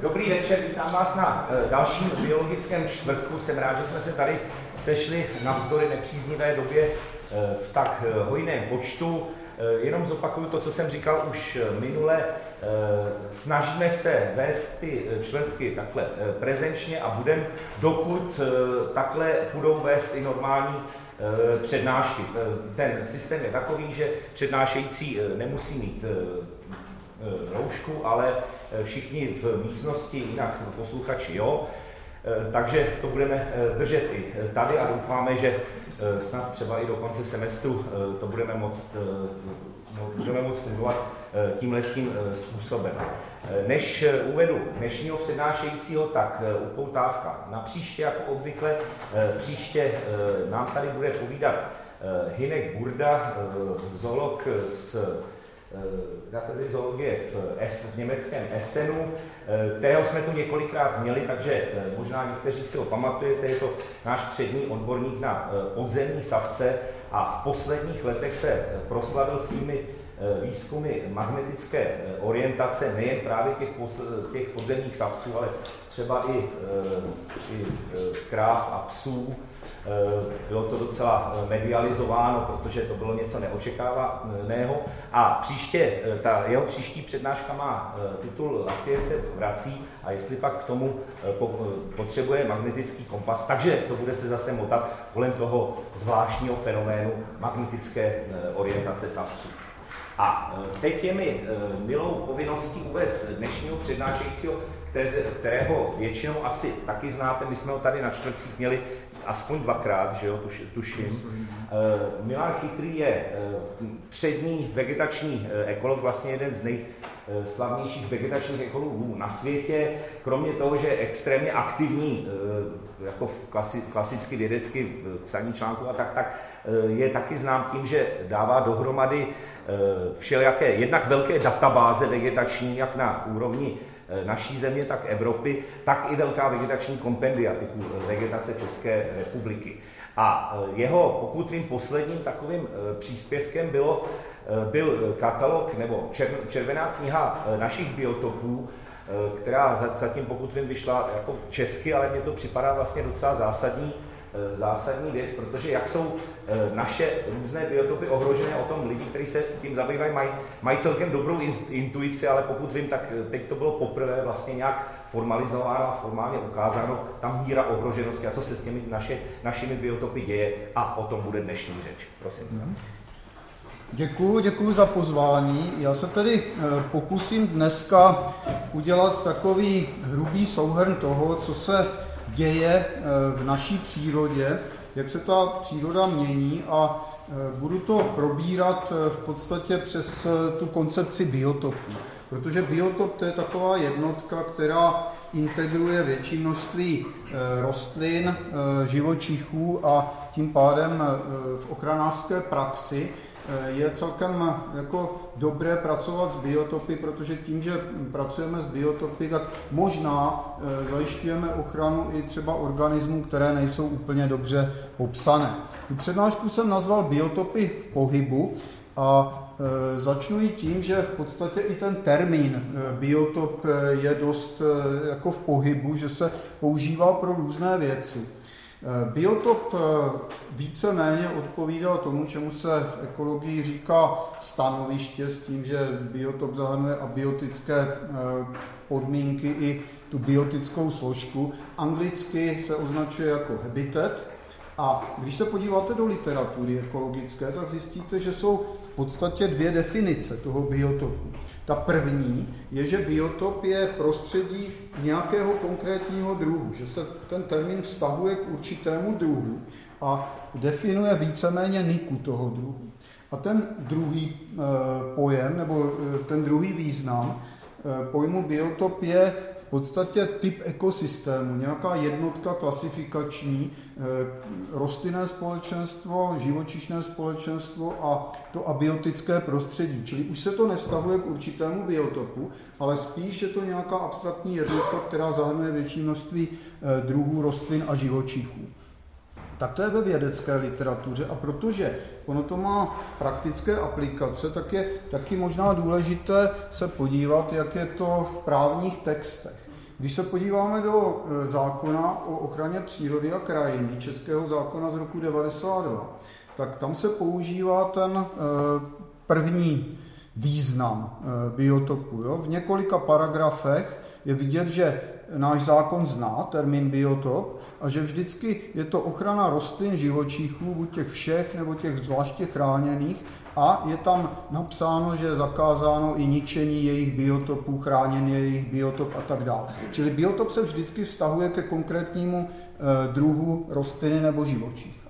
Dobrý večer, vítám vás na eh, dalším biologickém čtvrtku. Jsem rád, že jsme se tady sešli navzdory nepříznivé době eh, v tak eh, hojném počtu. Jenom zopakuju to, co jsem říkal už minule. Snažíme se vést ty čtvrtky takhle prezenčně a budeme, dokud takhle budou vést i normální přednášky. Ten systém je takový, že přednášející nemusí mít roušku, ale všichni v místnosti, jinak posluchači, jo. Eh, takže to budeme eh, držet i tady a doufáme, že eh, snad třeba i do konce semestru to budeme moct, budeme moct fungovat tímhle tím způsobem. Než uvedu dnešního přednášejícího, tak upoutávka na příště, jako obvykle. Příště nám tady bude povídat Hinek Burda, zoolog z katedry zoologie v, S, v německém Essenu, eh, kterého jsme tu několikrát měli, takže eh, možná někteří si ho pamatujete, je to náš přední odborník na eh, podzemní savce a v posledních letech se proslavil svými výzkumy magnetické orientace nejen právě těch, těch podzemních savců, ale třeba i, i kráv a psů, Eh, bylo to docela eh, medializováno, protože to bylo něco neočekávaného. A příště, eh, ta jeho příští přednáška má titul Asi se vrací a jestli pak k tomu potřebuje magnetický kompas, takže to bude se zase motat kolem toho zvláštního fenoménu magnetické orientace savců. A teď je mi milou povinností uvést dnešního přednášejícího, kterého většinou asi taky znáte, my jsme ho tady na čtvrtcích měli aspoň dvakrát, že jo, tuš, tuším. Uh, Milan Chytrý je uh, přední vegetační uh, ekolog, vlastně jeden z nejslavnějších vegetačních ekologů na světě. Kromě toho, že je extrémně aktivní, jako v klasi, klasicky vědecky psaní článku a tak, tak je taky znám tím, že dává dohromady všelijaké, jednak velké databáze vegetační, jak na úrovni Eh, naší země, tak Evropy, tak i velká vegetační kompendia typu eh, vegetace České republiky. A eh, jeho, pokud vím, posledním takovým příspěvkem bylo, byl katalog nebo červená kniha našich biotopů, která zatím, pokud vím, vyšla jako česky, ale mně to připadá vlastně docela zásadní Eh, zásadní věc, protože jak jsou eh, naše různé biotopy ohrožené, o tom lidi, kteří se tím zabývají, mají, mají celkem dobrou intuici, ale pokud vím, tak eh, teď to bylo poprvé vlastně nějak formalizováno a formálně ukázáno, tam míra ohroženosti a co se s těmi naše, našimi biotopy děje a o tom bude dnešní řeč. Prosím. Hmm. Děkuji, děkuji za pozvání. Já se tedy pokusím dneska udělat takový hrubý souhrn toho, co se děje eh, v naší přírodě, jak se ta příroda mění a eh, budu to probírat eh, v podstatě přes tu koncepci biotopu. Protože biotop to je taková jednotka, která integruje větší množství rostlin, živočichů a tím pádem v ochranářské praxi je celkem eh, jako dobré pracovat s biotopy, protože tím, že pracujeme s biotopy, tak možná eh, zajišťujeme ochranu i třeba organismů, které nejsou úplně dobře popsané. Tu přednášku jsem nazval biotopy v pohybu a Začnu i tím, že v podstatě i ten termín biotop je dost jako v pohybu, že se používá pro různé věci. Eh, biotop eh, víceméně odpovídá tomu, čemu se v ekologii říká stanoviště, s tím, že biotop zahrnuje abiotické eh, podmínky i tu biotickou složku. Anglicky se označuje jako habitat. A když se podíváte do literatury ekologické, tak zjistíte, že jsou v podstatě dvě definice toho biotopu. Ta první je, že biotop je prostředí nějakého konkrétního druhu, že se ten termín vztahuje k určitému druhu a definuje víceméně niku toho druhu. A ten druhý e, pojem, nebo e, ten druhý význam e, pojmu biotop je podstatě typ ekosystému, nějaká jednotka klasifikační, eh, rostlinné společenstvo, živočišné společenstvo a to abiotické prostředí. Čili už se to nevztahuje k určitému biotopu, ale spíš je to nějaká abstraktní jednotka, která zahrnuje větší množství eh, druhů rostlin a živočichů. Tak to je ve vědecké literatuře a protože ono to má praktické aplikace, tak je taky možná důležité se podívat, jak je to v právních textech. Když se podíváme do e, zákona o ochraně přírody a krajiny, českého zákona z roku 92, tak tam se používá ten e, první význam e, biotopu. Jo? V několika paragrafech je vidět, že náš zákon zná termín biotop a že vždycky je to ochrana rostlin, živočichů, buď těch všech nebo těch zvláště chráněných a je tam napsáno, že je zakázáno i ničení jejich biotopů, chráněný jejich biotop a tak dále. Čili biotop se vždycky vztahuje ke konkrétnímu eh, druhu rostliny nebo živočich.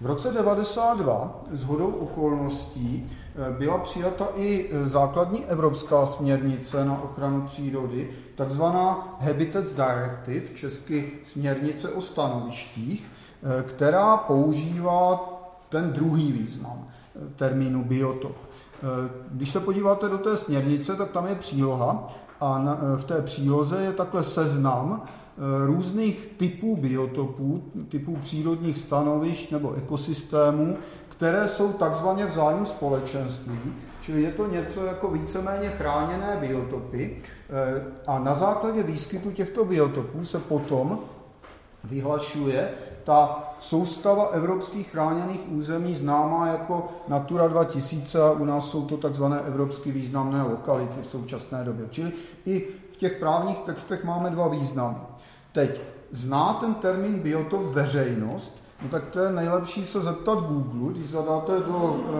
V roce 92 s hodou okolností eh, byla přijata i eh, základní evropská směrnice na ochranu přírody, takzvaná Habitats Directive, česky směrnice o stanovištích, eh, která používá ten druhý význam termínu biotop. Když se podíváte do té směrnice, tak tam je příloha a v té příloze je takhle seznam Eh, různých typů biotopů, typů přírodních stanovišť nebo ekosystémů, které jsou takzvaně v zájmu společenství, čili je to něco jako víceméně chráněné biotopy eh, a na základě výskytu těchto biotopů se potom vyhlašuje ta soustava evropských chráněných území známá jako Natura 2000 a u nás jsou to takzvané evropsky významné lokality v současné době. Čili i v těch právních textech máme dva významy. Teď, zná ten termín biotop veřejnost, no tak to je nejlepší se zeptat Google. Když zadáte do e,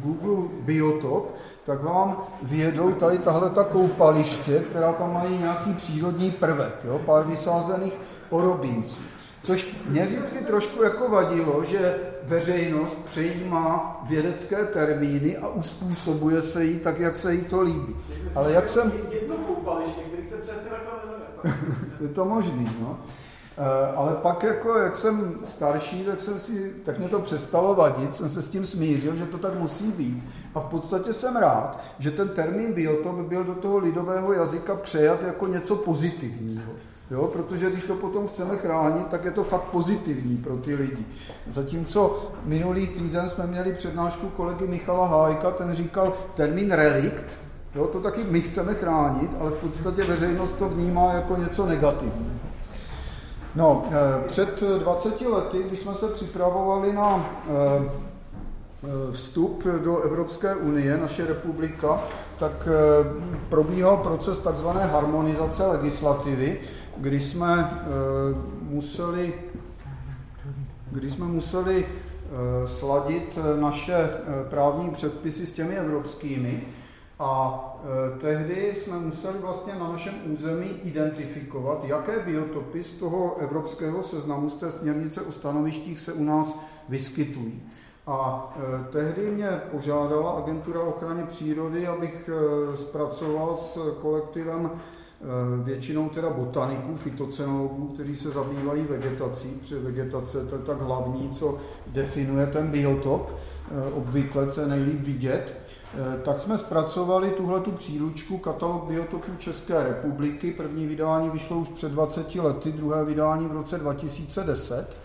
Google biotop, tak vám vědou tady tahle ta koupaliště, která tam mají nějaký přírodní prvek, jo, pár vysázených porobínců. Což mě vždycky trošku jako vadilo, že veřejnost přejímá vědecké termíny a uspůsobuje se jí tak, jak se jí to líbí. Ale jak jsem... Jedno koupaliště, který se přesně je to možný, no. Eh, ale pak, jako, jak jsem starší, tak, jsem si, tak mě to přestalo vadit, jsem se s tím smířil, že to tak musí být. A v podstatě jsem rád, že ten termín biotop byl do toho lidového jazyka přejat jako něco pozitivního. Jo, protože když to potom chceme chránit, tak je to fakt pozitivní pro ty lidi. Zatímco minulý týden jsme měli přednášku kolegy Michala Hájka, ten říkal termín relikt, Jo, to taky my chceme chránit, ale v podstatě veřejnost to vnímá jako něco negativního. No, eh, před 20 lety, když jsme se připravovali na eh, eh, vstup do Evropské unie, naše republika, tak probíhal proces takzvané harmonizace legislativy, kdy jsme museli, kdy jsme museli sladit naše právní předpisy s těmi evropskými. A tehdy jsme museli vlastně na našem území identifikovat, jaké biotopy z toho evropského seznamu, z té směrnice o stanovištích se u nás vyskytují. A tehdy mě požádala Agentura ochrany přírody, abych zpracoval s kolektivem většinou teda botaniků, fitocenologů, kteří se zabývají vegetací, protože vegetace to je tak hlavní, co definuje ten biotop, obvykle, co je nejlíp vidět. Eh, tak jsme zpracovali tuhle tu příručku Katalog biotopů České republiky. První vydání vyšlo už před 20 lety, druhé vydání v roce 2010.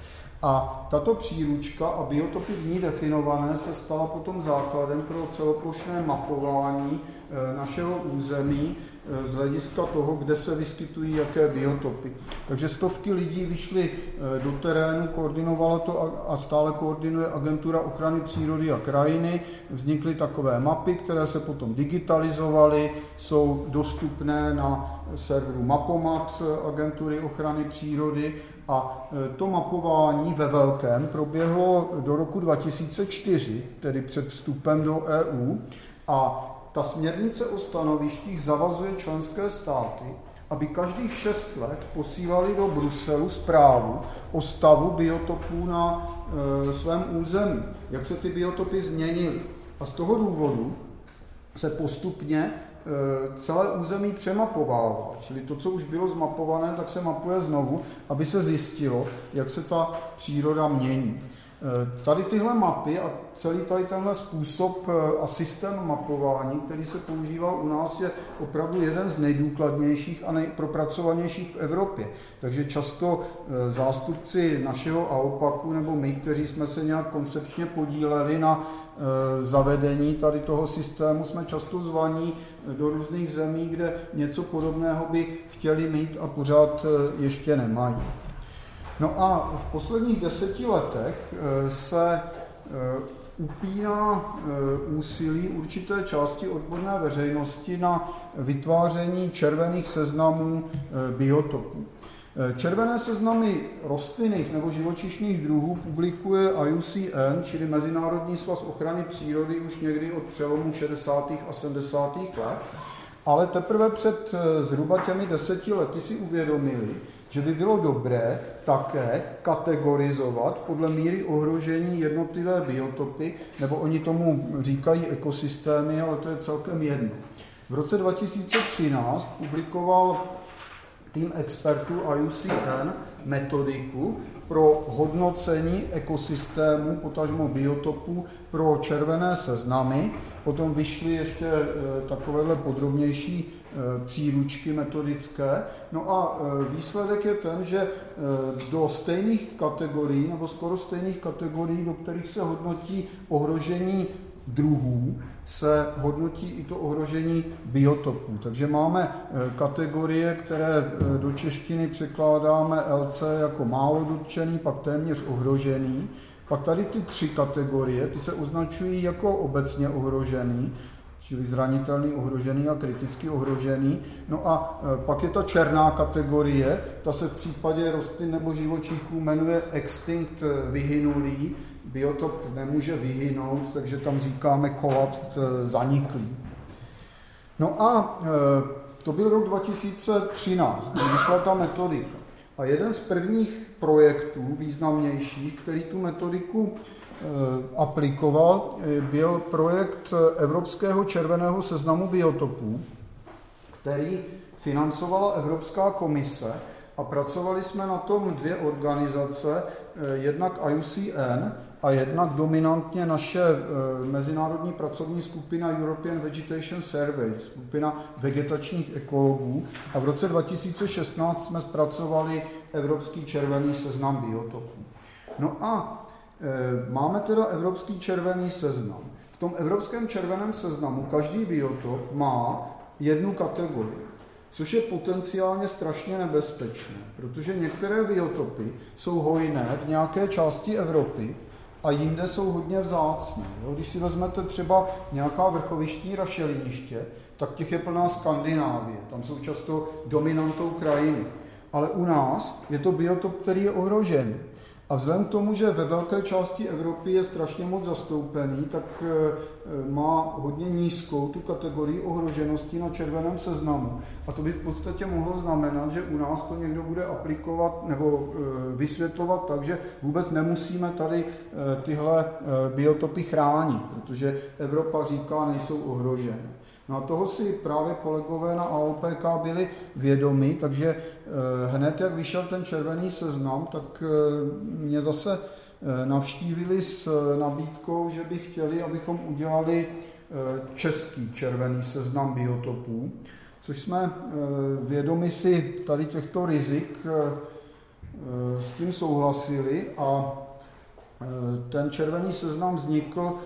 A tato příručka a biotopy v ní definované se stala potom základem pro celoplošné mapování eh, našeho území eh, z hlediska toho, kde se vyskytují jaké biotopy. Takže stovky lidí vyšly eh, do terénu, koordinovalo to a stále koordinuje Agentura ochrany přírody a krajiny. Vznikly takové mapy, které se potom digitalizovaly, jsou dostupné na serveru Mapomat Agentury ochrany přírody a to mapování ve velkém proběhlo do roku 2004, tedy před vstupem do EU. A ta směrnice o stanovištích zavazuje členské státy, aby každých šest let posílali do Bruselu zprávu o stavu biotopů na e, svém území, jak se ty biotopy změnily. A z toho důvodu se postupně Eh, celé území přemapovává. Čili to, co už bylo zmapované, tak se mapuje znovu, aby se zjistilo, jak se ta příroda mění. Tady tyhle mapy a celý tady tenhle způsob a systém mapování, který se používá u nás, je opravdu jeden z nejdůkladnějších a nejpropracovanějších v Evropě. Takže často zástupci našeho AOPAKu nebo my, kteří jsme se nějak koncepčně podíleli na zavedení tady toho systému, jsme často zvaní do různých zemí, kde něco podobného by chtěli mít a pořád ještě nemají. No a v posledních deseti letech eh, se eh, upíná eh, úsilí určité části odborné veřejnosti na vytváření červených seznamů biotopů. Červené seznamy rostlinných nebo živočišných druhů publikuje IUCN, čili Mezinárodní svaz ochrany přírody, už někdy od přelomu 60. a 70. let, ale teprve před zhruba těmi deseti lety si uvědomili, že by bylo dobré také kategorizovat podle míry ohrožení jednotlivé biotopy, nebo oni tomu říkají ekosystémy, ale to je celkem jedno. V roce 2013 publikoval tým expertů IUCN metodiku pro hodnocení ekosystému, potažmo biotopů pro červené seznamy. Potom vyšly ještě e, takovéhle podrobnější e, příručky metodické. No a e, výsledek je ten, že do stejných kategorií, nebo skoro stejných kategorií, do kterých se hodnotí ohrožení druhů se hodnotí i to ohrožení biotopů. Takže máme e, kategorie, které e, do češtiny překládáme LC jako málo dotčený, pak téměř ohrožený. Pak tady ty tři kategorie, ty se označují jako obecně ohrožený, čili zranitelný, ohrožený a kriticky ohrožený. No a e, pak je ta černá kategorie, ta se v případě rostlin nebo živočichů jmenuje extinct vyhynulý, biotop nemůže vyhynout, takže tam říkáme kolaps eh, zaniklý. No a eh, to byl rok 2013, kdy vyšla ta metodika. A jeden z prvních projektů významnějších, který tu metodiku eh, aplikoval, byl projekt Evropského červeného seznamu biotopů, který financovala Evropská komise a pracovali jsme na tom dvě organizace, jednak IUCN a jednak dominantně naše eh, mezinárodní pracovní skupina European Vegetation Survey, skupina vegetačních ekologů. A v roce 2016 jsme zpracovali Evropský červený seznam biotopů. No a e, máme teda Evropský červený seznam. V tom Evropském červeném seznamu každý biotop má jednu kategorii což je potenciálně strašně nebezpečné, protože některé biotopy jsou hojné v nějaké části Evropy a jinde jsou hodně vzácné. Jo? Když si vezmete třeba nějaká vrchovištní rašeliniště, tak těch je plná Skandinávie, tam jsou často dominantou krajiny. Ale u nás je to biotop, který je ohrožený. A vzhledem k tomu, že ve velké části Evropy je strašně moc zastoupený, tak eh, má hodně nízkou tu kategorii ohroženosti na červeném seznamu. A to by v podstatě mohlo znamenat, že u nás to někdo bude aplikovat nebo eh, vysvětlovat tak, že vůbec nemusíme tady eh, tyhle biotopy chránit, protože Evropa říká, nejsou ohrožené. No a toho si právě kolegové na AOPK byli vědomi, takže eh, hned jak vyšel ten červený seznam, tak eh, mě zase eh, navštívili s nabídkou, že by chtěli, abychom udělali český červený seznam biotopů, což jsme vědomi si tady těchto rizik s tím souhlasili a ten červený seznam vznikl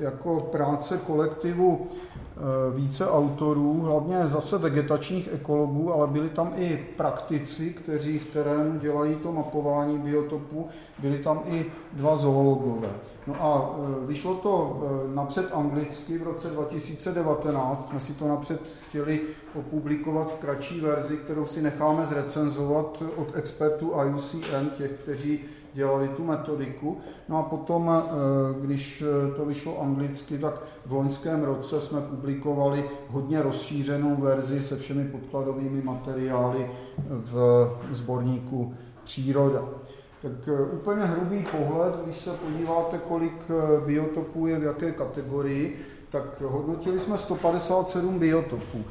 jako práce kolektivu eh, více autorů, hlavně zase vegetačních ekologů, ale byli tam i praktici, kteří v terénu dělají to mapování biotopů, byli tam i dva zoologové. No a eh, vyšlo to napřed anglicky v roce 2019, jsme si to napřed chtěli opublikovat v kratší verzi, kterou si necháme zrecenzovat od expertů IUCN, těch, kteří dělali tu metodiku. No a potom, eh, když eh, to vyšlo anglicky, tak v loňském roce jsme publikovali hodně rozšířenou verzi se všemi podkladovými materiály v sborníku Příroda. Tak eh, úplně hrubý pohled, když se podíváte, kolik biotopů je v jaké kategorii, tak hodnotili jsme 157 biotopů.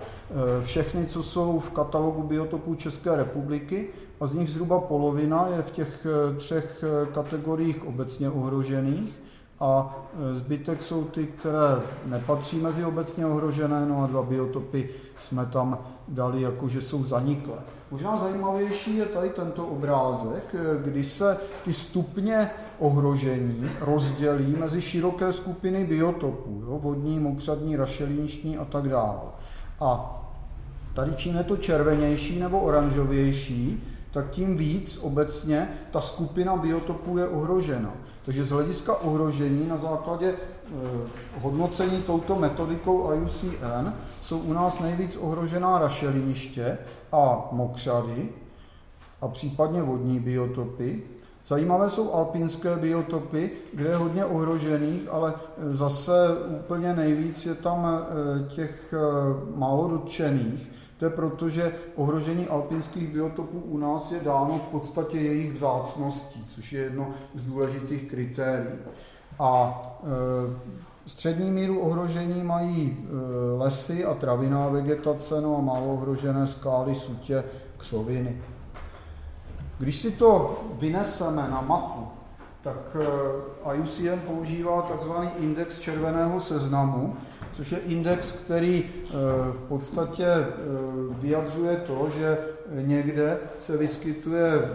Všechny, co jsou v katalogu biotopů České republiky a z nich zhruba polovina je v těch třech kategoriích obecně ohrožených a e, zbytek jsou ty, které nepatří mezi obecně ohrožené, no a dva biotopy jsme tam dali jako, že jsou zaniklé. Možná zajímavější je tady tento obrázek, e, kdy se ty stupně ohrožení rozdělí mezi široké skupiny biotopů, jo, vodní, mokřadní, rašeliniční a tak dále. A tady čím je to červenější nebo oranžovější, tak tím víc obecně ta skupina biotopů je ohrožena. Takže z hlediska ohrožení na základě e, hodnocení touto metodikou IUCN jsou u nás nejvíc ohrožená rašeliniště a mokřady a případně vodní biotopy. Zajímavé jsou alpínské biotopy, kde je hodně ohrožených, ale zase úplně nejvíc je tam e, těch e, málo dotčených. To je proto, že ohrožení alpinských biotopů u nás je dáno v podstatě jejich vzácností, což je jedno z důležitých kritérií. A e, střední míru ohrožení mají e, lesy a traviná vegetace, no a málo ohrožené skály, sutě, křoviny. Když si to vyneseme na mapu, tak e, IUCN používá tzv. index červeného seznamu, což je index, který eh, v podstatě eh, vyjadřuje to, že někde se vyskytuje eh,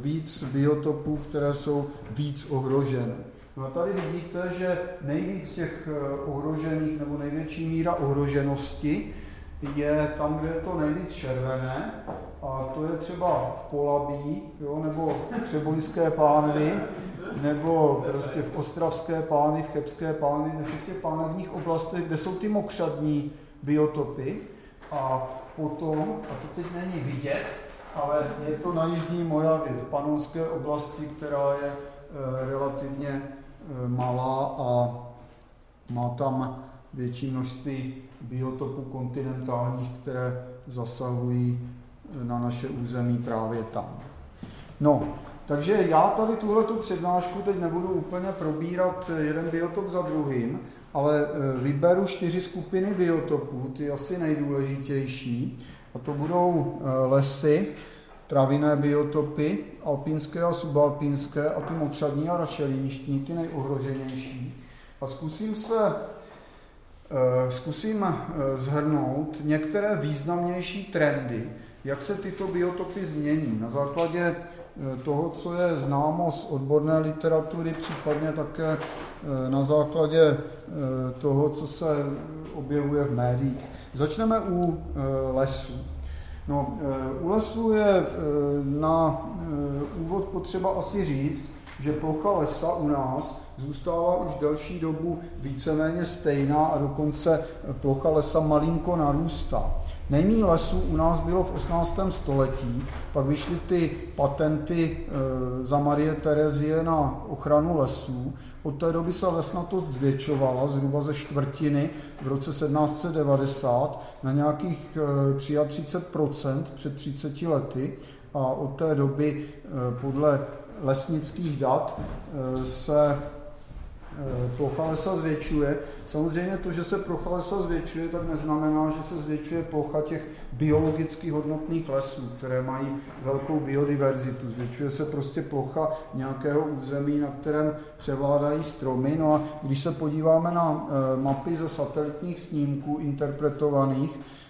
víc biotopů, které jsou víc ohrožené. No a tady vidíte, že nejvíc těch ohrožených nebo největší míra ohroženosti je tam, kde je to nejvíc červené, a to je třeba v Polabí, jo, nebo v Třeboňské pánvi, nebo prostě v Ostravské pány, v Chebské pány, ve všech těch pánevních oblastech, kde jsou ty mokřadní biotopy. A potom, a to teď není vidět, ale je to na Jižní Moravě, v Panonské oblasti, která je e, relativně e, malá a má tam větší množství biotopů kontinentálních, které zasahují e, na naše území právě tam. No, takže já tady tuhletu přednášku teď nebudu úplně probírat jeden biotop za druhým, ale e, vyberu čtyři skupiny biotopů, ty asi nejdůležitější, a to budou e, lesy, travinné biotopy, alpínské a subalpínské a ty mokřadní a rašeliništní, ty nejohroženější. A zkusím se e, zkusím zhrnout některé významnější trendy, jak se tyto biotopy změní na základě toho, co je známo z odborné literatury, případně také eh, na základě eh, toho, co se objevuje v médiích. Začneme u lesů. No, u lesů je na úvod potřeba asi říct, že plocha lesa u nás zůstává už delší dobu víceméně stejná a dokonce plocha lesa malinko narůstá. Nejmí lesů u nás bylo v 18. století, pak vyšly ty patenty e, za Marie Terezie na ochranu lesů. Od té doby se lesnatost zvětšovala zhruba ze čtvrtiny v roce 1790 na nějakých e, 33% před 30 lety a od té doby e, podle lesnických dat e, se Eh, plocha lesa zvětšuje. Samozřejmě to, že se plocha lesa zvětšuje, tak neznamená, že se zvětšuje plocha těch biologicky hodnotných lesů, které mají velkou biodiverzitu. Zvětšuje se prostě plocha nějakého území, na kterém převládají stromy. No a když se podíváme na eh, mapy ze satelitních snímků interpretovaných, eh,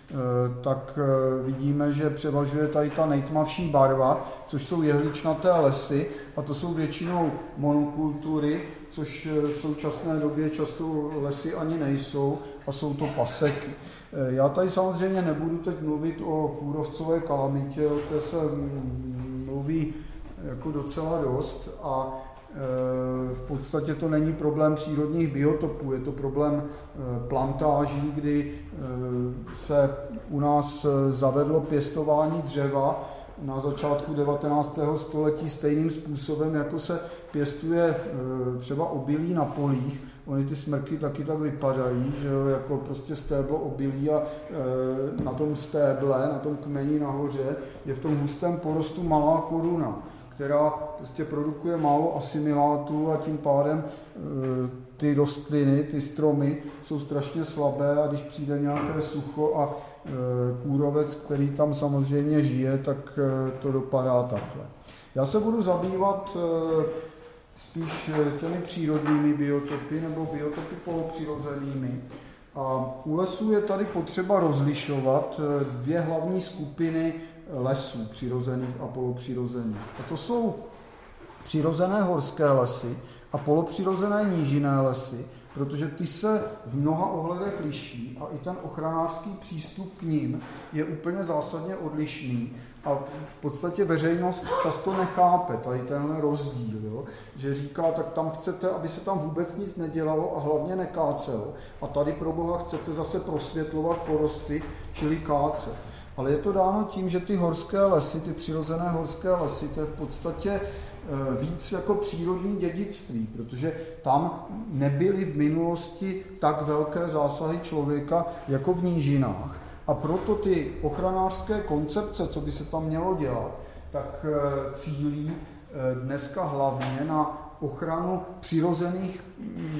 tak vidíme, že převažuje tady ta nejtmavší barva, což jsou jehličnaté lesy a to jsou většinou monokultury, což eh, v současné době často lesy ani nejsou a jsou to paseky. Eh, já tady samozřejmě nebudu teď mluvit o kůrovcové kalamitě, o té se mluví jako docela dost a eh, v podstatě to není problém přírodních biotopů, je to problém plantáží, kdy se u nás zavedlo pěstování dřeva na začátku 19. století stejným způsobem, jako se pěstuje třeba obilí na polích. Ony ty smrky taky tak vypadají, že jo, jako prostě stéblo obilí a na tom stéble, na tom kmeni nahoře je v tom hustém porostu malá koruna, která prostě produkuje málo asimilátu a tím pádem e, ty rostliny, ty stromy jsou strašně slabé a když přijde nějaké sucho a kůrovec, který tam samozřejmě žije, tak to dopadá takhle. Já se budu zabývat spíš těmi přírodními biotopy nebo biotopy polopřirozenými. A u lesů je tady potřeba rozlišovat dvě hlavní skupiny lesů přirozených a polopřirozených. A to jsou přirozené horské lesy a polopřirozené nížinné lesy, protože ty se v mnoha ohledech liší a i ten ochranářský přístup k ním je úplně zásadně odlišný a v podstatě veřejnost často nechápe tady tenhle rozdíl, jo? že říká, tak tam chcete, aby se tam vůbec nic nedělalo a hlavně nekácelo a tady pro boha chcete zase prosvětlovat porosty, čili kácet. Ale je to dáno tím, že ty horské lesy, ty přirozené horské lesy, to je v podstatě eh, víc jako přírodní dědictví, protože tam nebyly v minulosti tak velké zásahy člověka jako v nížinách. A proto ty ochranářské koncepce, co by se tam mělo dělat, tak eh, cílí eh, dneska hlavně na ochranu přirozených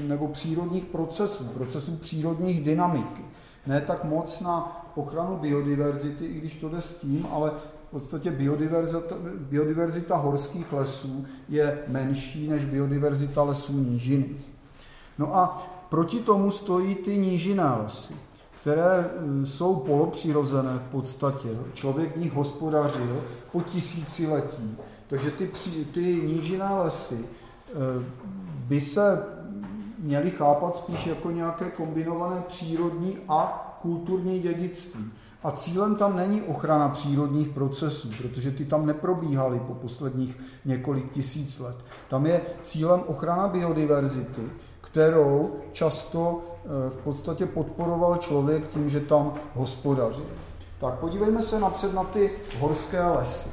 nebo přírodních procesů, procesů přírodních dynamiky. Ne tak moc na ochranu biodiverzity, i když to jde s tím, ale v podstatě biodiverzita, biodiverzita horských lesů je menší než biodiverzita lesů nížinných. No a proti tomu stojí ty nížinné lesy, které e, jsou polopřirozené v podstatě. Člověk v nich hospodařil po tisíciletí. Takže ty, ty nížinné lesy e, by se měly chápat spíš jako nějaké kombinované přírodní a kulturní dědictví. A cílem tam není ochrana přírodních procesů, protože ty tam neprobíhaly po posledních několik tisíc let. Tam je cílem ochrana biodiverzity, kterou často eh, v podstatě podporoval člověk tím, že tam hospodařil. Tak podívejme se napřed na ty horské lesy.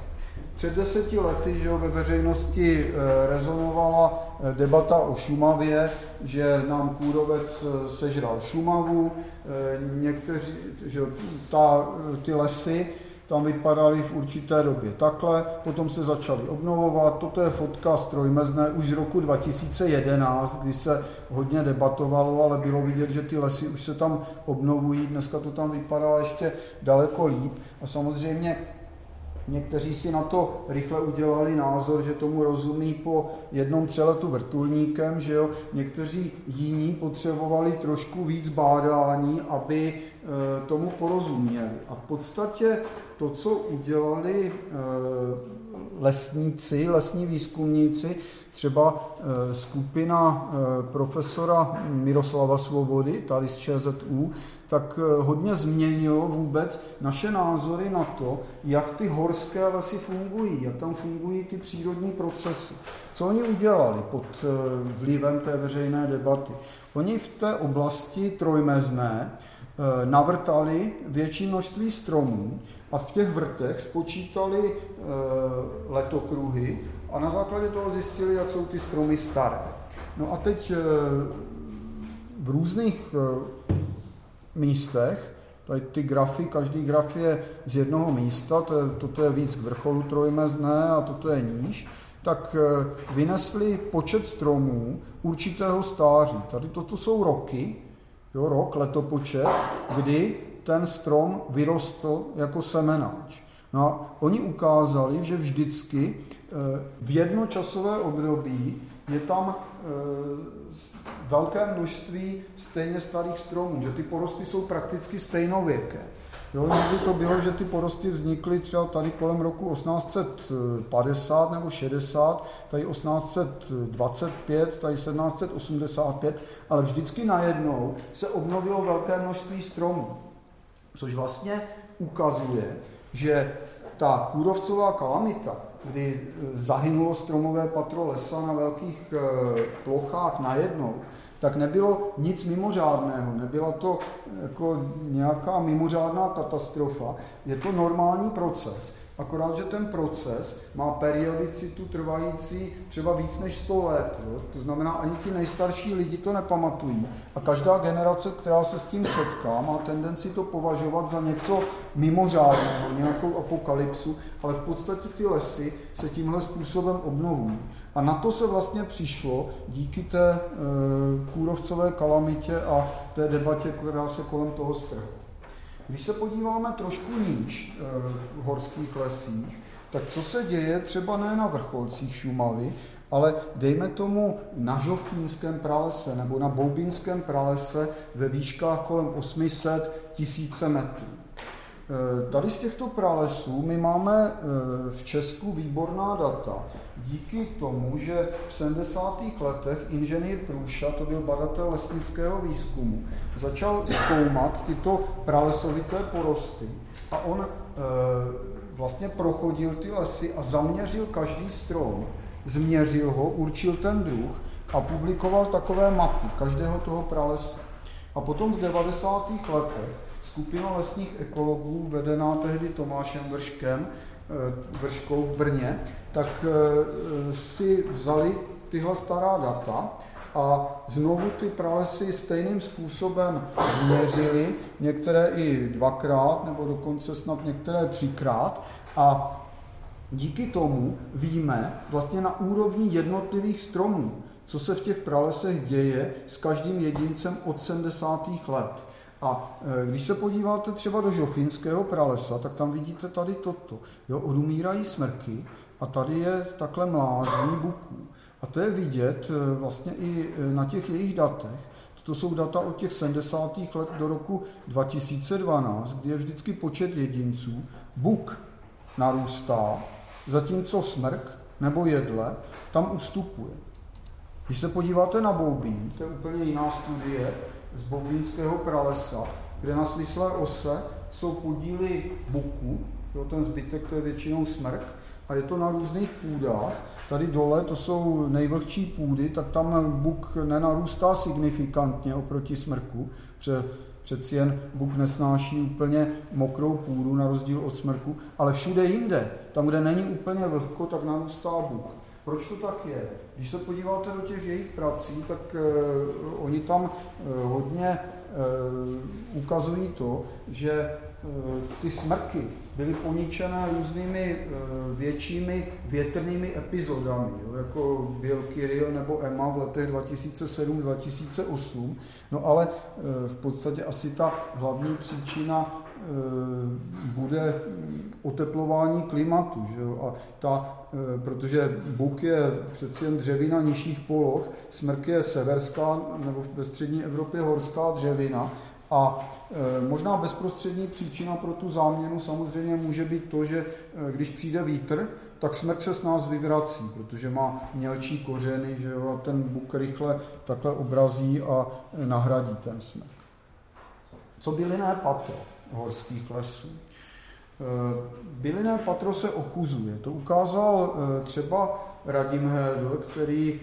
Před deseti lety že ve veřejnosti eh, rezonovala eh, debata o Šumavě, že nám kůrovec sežral Šumavu, někteří, že ta, ty lesy tam vypadaly v určité době takhle, potom se začaly obnovovat. Toto je fotka z Trojmezné už z roku 2011, kdy se hodně debatovalo, ale bylo vidět, že ty lesy už se tam obnovují. Dneska to tam vypadá ještě daleko líp. A samozřejmě Někteří si na to rychle udělali názor, že tomu rozumí po jednom přeletu vrtulníkem, že jo. Někteří jiní potřebovali trošku víc bádání, aby e, tomu porozuměli. A v podstatě to, co udělali e, lesníci, lesní výzkumníci, třeba e, skupina e, profesora Miroslava Svobody, tady z ČZU, tak eh, hodně změnilo vůbec naše názory na to, jak ty horské lesy fungují, jak tam fungují ty přírodní procesy. Co oni udělali pod eh, vlivem té veřejné debaty? Oni v té oblasti trojmezné eh, navrtali větší množství stromů a v těch vrtech spočítali letokruhy a na základě toho zjistili, jak jsou ty stromy staré. No a teď v různých místech. Tady ty grafy, každý graf je z jednoho místa, to je, toto je víc k vrcholu trojmezné a toto je níž, tak eh, vynesli počet stromů určitého stáří. Tady toto jsou roky, jo, rok, letopočet, kdy ten strom vyrostl jako semenáč. No a oni ukázali, že vždycky eh, v jedno časové období je tam eh, velké množství stejně starých stromů, že ty porosty jsou prakticky stejnověké. Jo, někdy to bylo, že ty porosty vznikly třeba tady kolem roku 1850 nebo 60, tady 1825, tady 1785, ale vždycky najednou se obnovilo velké množství stromů, což vlastně ukazuje, že ta kůrovcová kalamita, kdy zahynulo stromové patro lesa na velkých eh, plochách najednou, tak nebylo nic mimořádného, nebyla to jako nějaká mimořádná katastrofa, je to normální proces, akorát, že ten proces má periodicitu trvající třeba víc než 100 let. Jo? To znamená, ani ti nejstarší lidi to nepamatují. A každá generace, která se s tím setká, má tendenci to považovat za něco mimořádného, nějakou apokalypsu, ale v podstatě ty lesy se tímhle způsobem obnovují. A na to se vlastně přišlo díky té e, kůrovcové kalamitě a té debatě, která se kolem toho strhla. Když se podíváme trošku níž eh, v horských lesích, tak co se děje třeba ne na vrcholcích Šumavy, ale dejme tomu na Žofínském pralese nebo na Boubínském pralese ve výškách kolem 800 tisíce metrů. Eh, tady z těchto pralesů my máme eh, v Česku výborná data. Díky tomu, že v 70. letech inženýr Průša, to byl badatel lesnického výzkumu, začal zkoumat tyto pralesovité porosty a on eh, vlastně prochodil ty lesy a zaměřil každý strom, změřil ho, určil ten druh a publikoval takové mapy každého toho pralesa. A potom v 90. letech skupina lesních ekologů, vedená tehdy Tomášem Vrškem, eh, Vrškou v Brně, tak eh, si vzali tyhle stará data a znovu ty pralesy stejným způsobem změřili, některé i dvakrát, nebo dokonce snad některé třikrát a díky tomu víme vlastně na úrovni jednotlivých stromů, co se v těch pralesech děje s každým jedincem od 70. let. A e, když se podíváte třeba do Žofínského pralesa, tak tam vidíte tady toto. Jo, odumírají smrky a tady je takhle mlázní buků. A to je vidět e, vlastně i e, na těch jejich datech. To jsou data od těch 70. let do roku 2012, kdy je vždycky počet jedinců. Buk narůstá, zatímco smrk nebo jedle tam ustupuje. Když se podíváte na Boubín, to je úplně jiná studie, z Boubínského pralesa, kde na svislé ose jsou podíly buku, jo, ten zbytek to je většinou smrk, a je to na různých půdách. Tady dole to jsou nejvlhčí půdy, tak tam buk nenarůstá signifikantně oproti smrku, protože přeci jen buk nesnáší úplně mokrou půdu na rozdíl od smrku, ale všude jinde, tam, kde není úplně vlhko, tak narůstá buk. Proč to tak je? Když se podíváte do těch jejich prací, tak uh, oni tam uh, hodně uh, ukazují to, že ty smrky byly poničené různými většími větrnými epizodami, jo, jako byl Kirill nebo Emma v letech 2007-2008. No ale v podstatě asi ta hlavní příčina bude oteplování klimatu. Že jo? A ta, e, protože buk je přeci jen dřevina nižších poloh, smrk je severská nebo ve střední Evropě horská dřevina a e, možná bezprostřední příčina pro tu záměnu samozřejmě může být to, že když přijde vítr, tak smrk se s nás vyvrací, protože má mělčí kořeny že jo, a ten buk rychle takhle obrazí a nahradí ten smrk. Co bylinné patro horských lesů? Eh, bylinné patro se ochuzuje. To ukázal eh, třeba Radim Hedl, který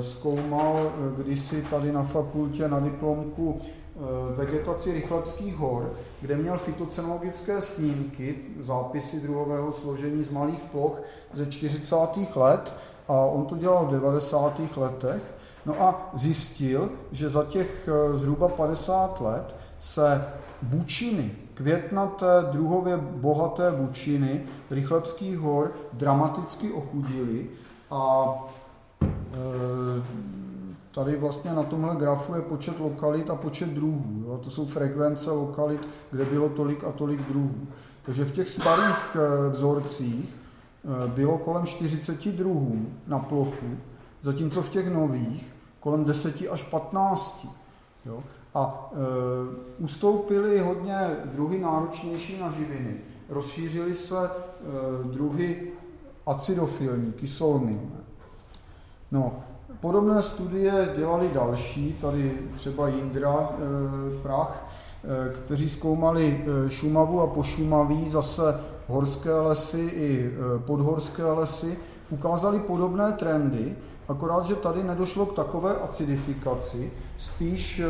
zkoumal kdysi tady na fakultě na diplomku vegetaci Rychlebských hor, kde měl fitocenologické snímky, zápisy druhového složení z malých ploch ze 40. let a on to dělal v 90. letech. No a zjistil, že za těch zhruba 50 let se bučiny květnaté, druhově bohaté bučiny Rychlebských hor dramaticky ochudily a tady vlastně na tomhle grafu je počet lokalit a počet druhů. Jo? To jsou frekvence lokalit, kde bylo tolik a tolik druhů. Takže v těch starých e, vzorcích e, bylo kolem 40 druhů na plochu, zatímco v těch nových kolem 10 až 15. Jo? A e, ustoupily hodně druhy náročnější na živiny. Rozšířily se e, druhy acidofilní, kyselomilné. No, podobné studie dělali další, tady třeba Jindra e, Prach, e, kteří zkoumali e, Šumavu a pošumaví, zase horské lesy i podhorské lesy, ukázali podobné trendy, akorát, že tady nedošlo k takové acidifikaci, spíš e,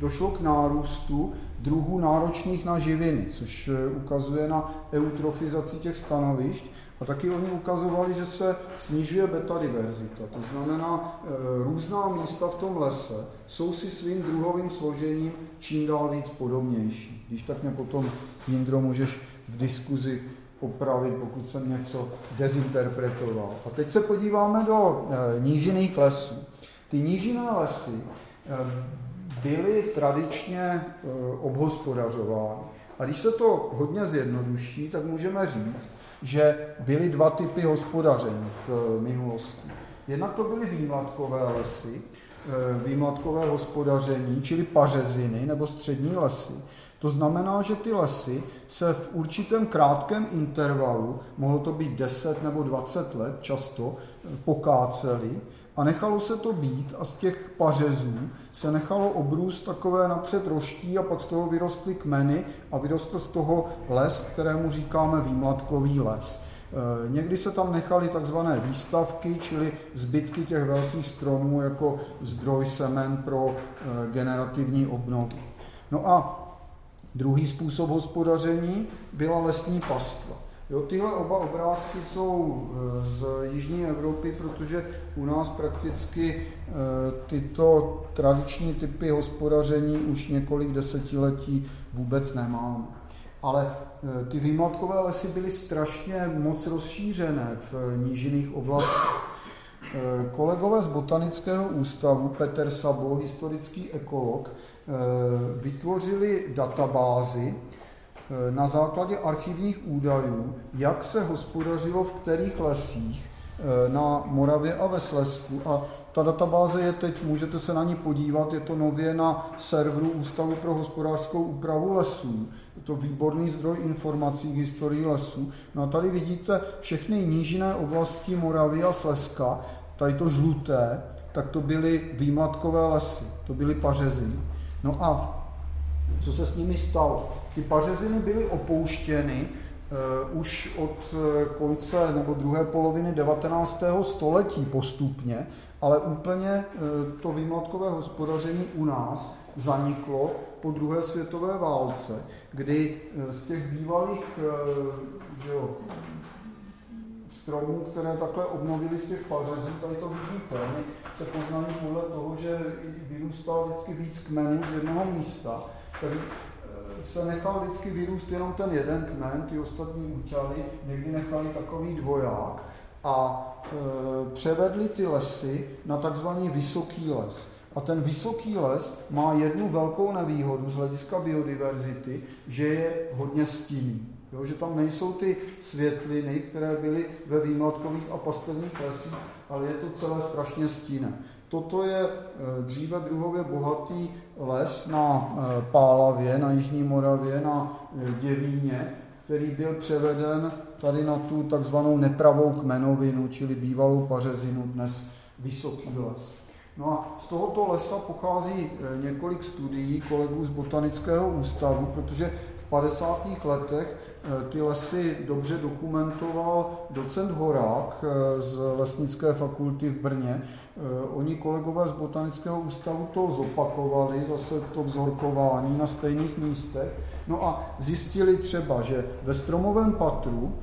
došlo k nárůstu druhů náročných na živiny, což eh, ukazuje na eutrofizaci těch stanovišť. A taky oni ukazovali, že se snižuje beta diverzita. To znamená, e, různá místa v tom lese jsou si svým druhovým složením čím dál víc podobnější. Když tak mě potom, Jindro, můžeš v diskuzi opravit, pokud jsem něco dezinterpretoval. A teď se podíváme do e, nížiných lesů. Ty nížinné lesy e, byly tradičně obhospodařovány. A když se to hodně zjednoduší, tak můžeme říct, že byly dva typy hospodaření v minulosti. Jednak to byly výmlatkové lesy, e, výmlatkové hospodaření, čili pařeziny nebo střední lesy. To znamená, že ty lesy se v určitém krátkém intervalu, mohlo to být 10 nebo 20 let často, pokácely a nechalo se to být a z těch pařezů se nechalo obrůst takové napřed roští a pak z toho vyrostly kmeny a vyrostl z toho les, kterému říkáme výmlatkový les. E, někdy se tam nechaly takzvané výstavky, čili zbytky těch velkých stromů jako zdroj semen pro e, generativní obnovu. No a druhý způsob hospodaření byla lesní pastva. Jo, tyhle oba obrázky jsou e, z Jižní Evropy, protože u nás prakticky e, tyto tradiční typy hospodaření už několik desetiletí vůbec nemáme. Ale e, ty výmlatkové lesy byly strašně moc rozšířené v nížiných oblastech. Kolegové z Botanického ústavu, Peter Sabo, historický ekolog, vytvořili databázy, Eh, na základě archivních údajů, jak se hospodařilo v kterých lesích eh, na Moravě a ve Slesku. A ta databáze je teď, můžete se na ní podívat, je to nově na serveru Ústavu pro hospodářskou úpravu lesů. Je to výborný zdroj informací k historii lesů. No a tady vidíte všechny nížiné oblasti Moravy a Sleska, tady to žluté, tak to byly výmlatkové lesy, to byly pařeziny. No a co se s nimi stalo? Ty pařeziny byly opouštěny uh, už od eh, konce nebo druhé poloviny 19. století postupně, ale úplně uh, to výmlatkové hospodaření u nás zaniklo po druhé světové válce, kdy z těch bývalých že jo, stromů, které takhle obnovili z těch pařezů, tady to vidíte, se poznali podle toho, že vyrůstal vždycky víc kmenů z jednoho místa, tak se nechal vždycky vyrůst jenom ten jeden kmen, ty ostatní utěli, někdy nechali takový dvoják a e, převedli ty lesy na takzvaný vysoký les. A ten vysoký les má jednu velkou nevýhodu z hlediska biodiverzity, že je hodně stíný. Jo, že tam nejsou ty světliny, které byly ve výmlatkových a pastevních lesích, ale je to celé strašně stíné. Toto je eh, dříve druhově bohatý les na eh, Pálavě, na Jižní Moravě, na eh, Děvíně, který byl převeden tady na tu takzvanou nepravou kmenovinu, čili bývalou pařezinu, dnes vysoký les. No a z tohoto lesa pochází několik studií kolegů z Botanického ústavu, protože 50. letech eh, ty lesy dobře dokumentoval docent Horák eh, z Lesnické fakulty v Brně. Eh, oni kolegové z Botanického ústavu to zopakovali, zase to vzorkování na stejných místech. No a zjistili třeba, že ve stromovém patru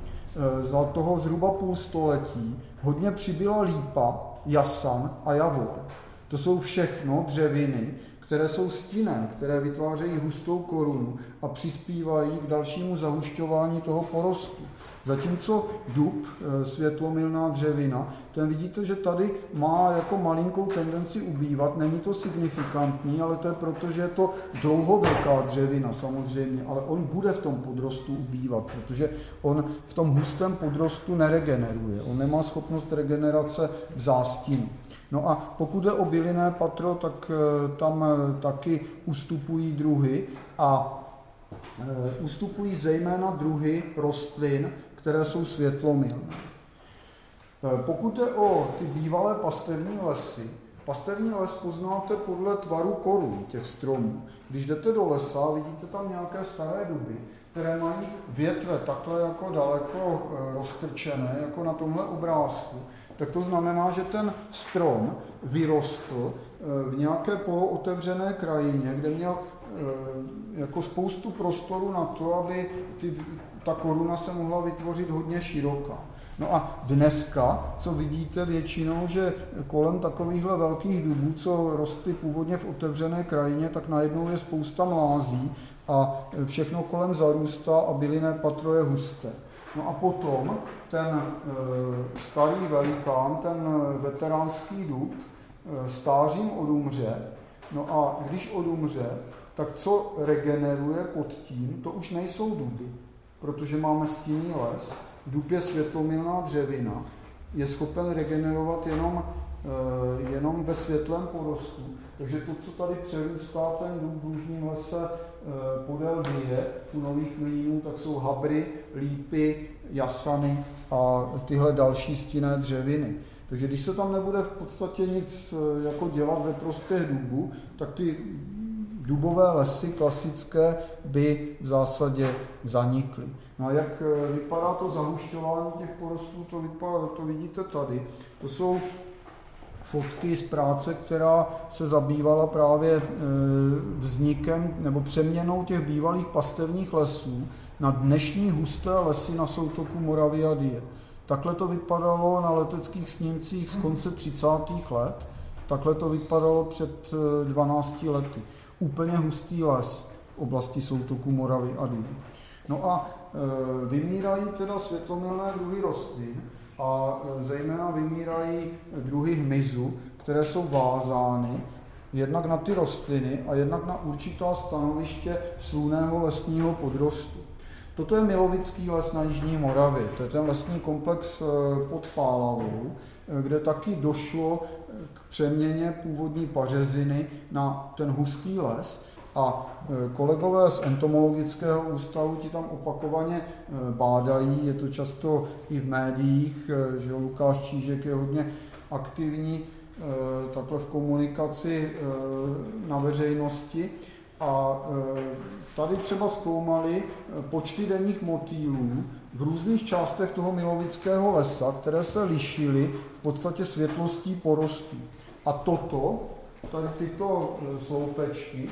za toho zhruba půl století hodně přibyla lípa, jasan a javor. To jsou všechno dřeviny, které jsou stinné, které vytvářejí hustou korunu a přispívají k dalšímu zahušťování toho porostu. Zatímco dub, e, světlomilná dřevina, ten vidíte, že tady má jako malinkou tendenci ubývat. Není to signifikantní, ale to je proto, že je to dlouhověká dřevina samozřejmě, ale on bude v tom podrostu ubývat, protože on v tom hustém podrostu neregeneruje. On nemá schopnost regenerace v zástínu. No a pokud je o bylinné patro, tak e, tam e, taky ustupují druhy a ustupují zejména druhy rostlin, které jsou světlomilné. Eh, pokud jde o ty bývalé pastevní lesy, pastevní les poznáte podle tvaru korun těch stromů. Když jdete do lesa, vidíte tam nějaké staré duby, které mají větve takhle jako daleko eh, roztrčené, jako na tomhle obrázku, tak to znamená, že ten strom vyrostl eh, v nějaké polootevřené krajině, kde měl jako spoustu prostoru na to, aby ty, ta koruna se mohla vytvořit hodně široká. No a dneska, co vidíte většinou, že kolem takovýchhle velkých dubů, co rostly původně v otevřené krajině, tak najednou je spousta mlází a všechno kolem zarůstá a bylinné patro je husté. No a potom ten e, starý velikán, ten veteránský dub, e, stářím odumře, no a když odumře, tak co regeneruje pod tím, to už nejsou duby, protože máme stinný les, Dub je světlomilná dřevina, je schopen regenerovat jenom, eh, jenom ve světlém porostu. Takže to, co tady přerůstá ten dub v dlužním lese podél Bije, u nových mlínů, tak jsou habry, lípy, jasany a tyhle další stinné dřeviny. Takže když se tam nebude v podstatě nic eh, jako dělat ve prospěch dubu, tak ty dubové lesy klasické by v zásadě zanikly. No a jak eh, vypadá to zahušťování těch porostů, to, vypadá, to vidíte tady. To jsou fotky z práce, která se zabývala právě eh, vznikem nebo přeměnou těch bývalých pastevních lesů na dnešní husté lesy na soutoku Moravy a Die. Takhle to vypadalo na leteckých snímcích z konce 30. let, takhle to vypadalo před 12 eh, lety úplně hustý les v oblasti soutoku Moravy a Dyny. No a e, vymírají teda světlomilné druhy rostlin a e, zejména vymírají druhy hmyzu, které jsou vázány jednak na ty rostliny a jednak na určitá stanoviště slunného lesního podrostu. Toto je Milovický les na Jižní Moravě, to je ten lesní komplex e, pod Pálavou, kde taky došlo k přeměně původní pařeziny na ten hustý les a e, kolegové z entomologického ústavu ti tam opakovaně e, bádají, je to často i v médiích, e, že Lukáš Čížek je hodně aktivní takhle v komunikaci na veřejnosti a tady třeba zkoumali počty denních motýlů v různých částech toho milovického lesa, které se lišily v podstatě světlostí porostů. A toto, tady tyto sloupečky,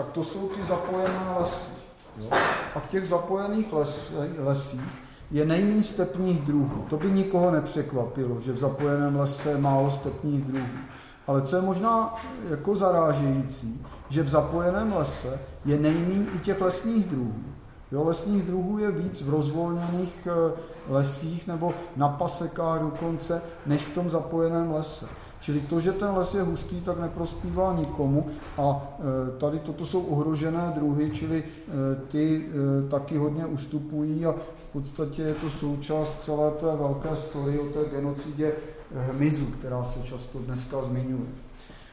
tak to jsou ty zapojené lesy. Jo? A v těch zapojených les, lesích je nejméně stepních druhů. To by nikoho nepřekvapilo, že v zapojeném lese je málo stepních druhů. Ale co je možná jako zarážející, že v zapojeném lese je nejméně i těch lesních druhů. Jo, lesních druhů je víc v rozvolněných eh, lesích nebo na pasekách dokonce, než v tom zapojeném lese. Čili to, že ten les je hustý, tak neprospívá nikomu a eh, tady toto jsou ohrožené druhy, čili eh, ty taky hodně ustupují a v podstatě je to součást celé té velké story o té genocidě hmyzu, která se často dneska zmiňuje.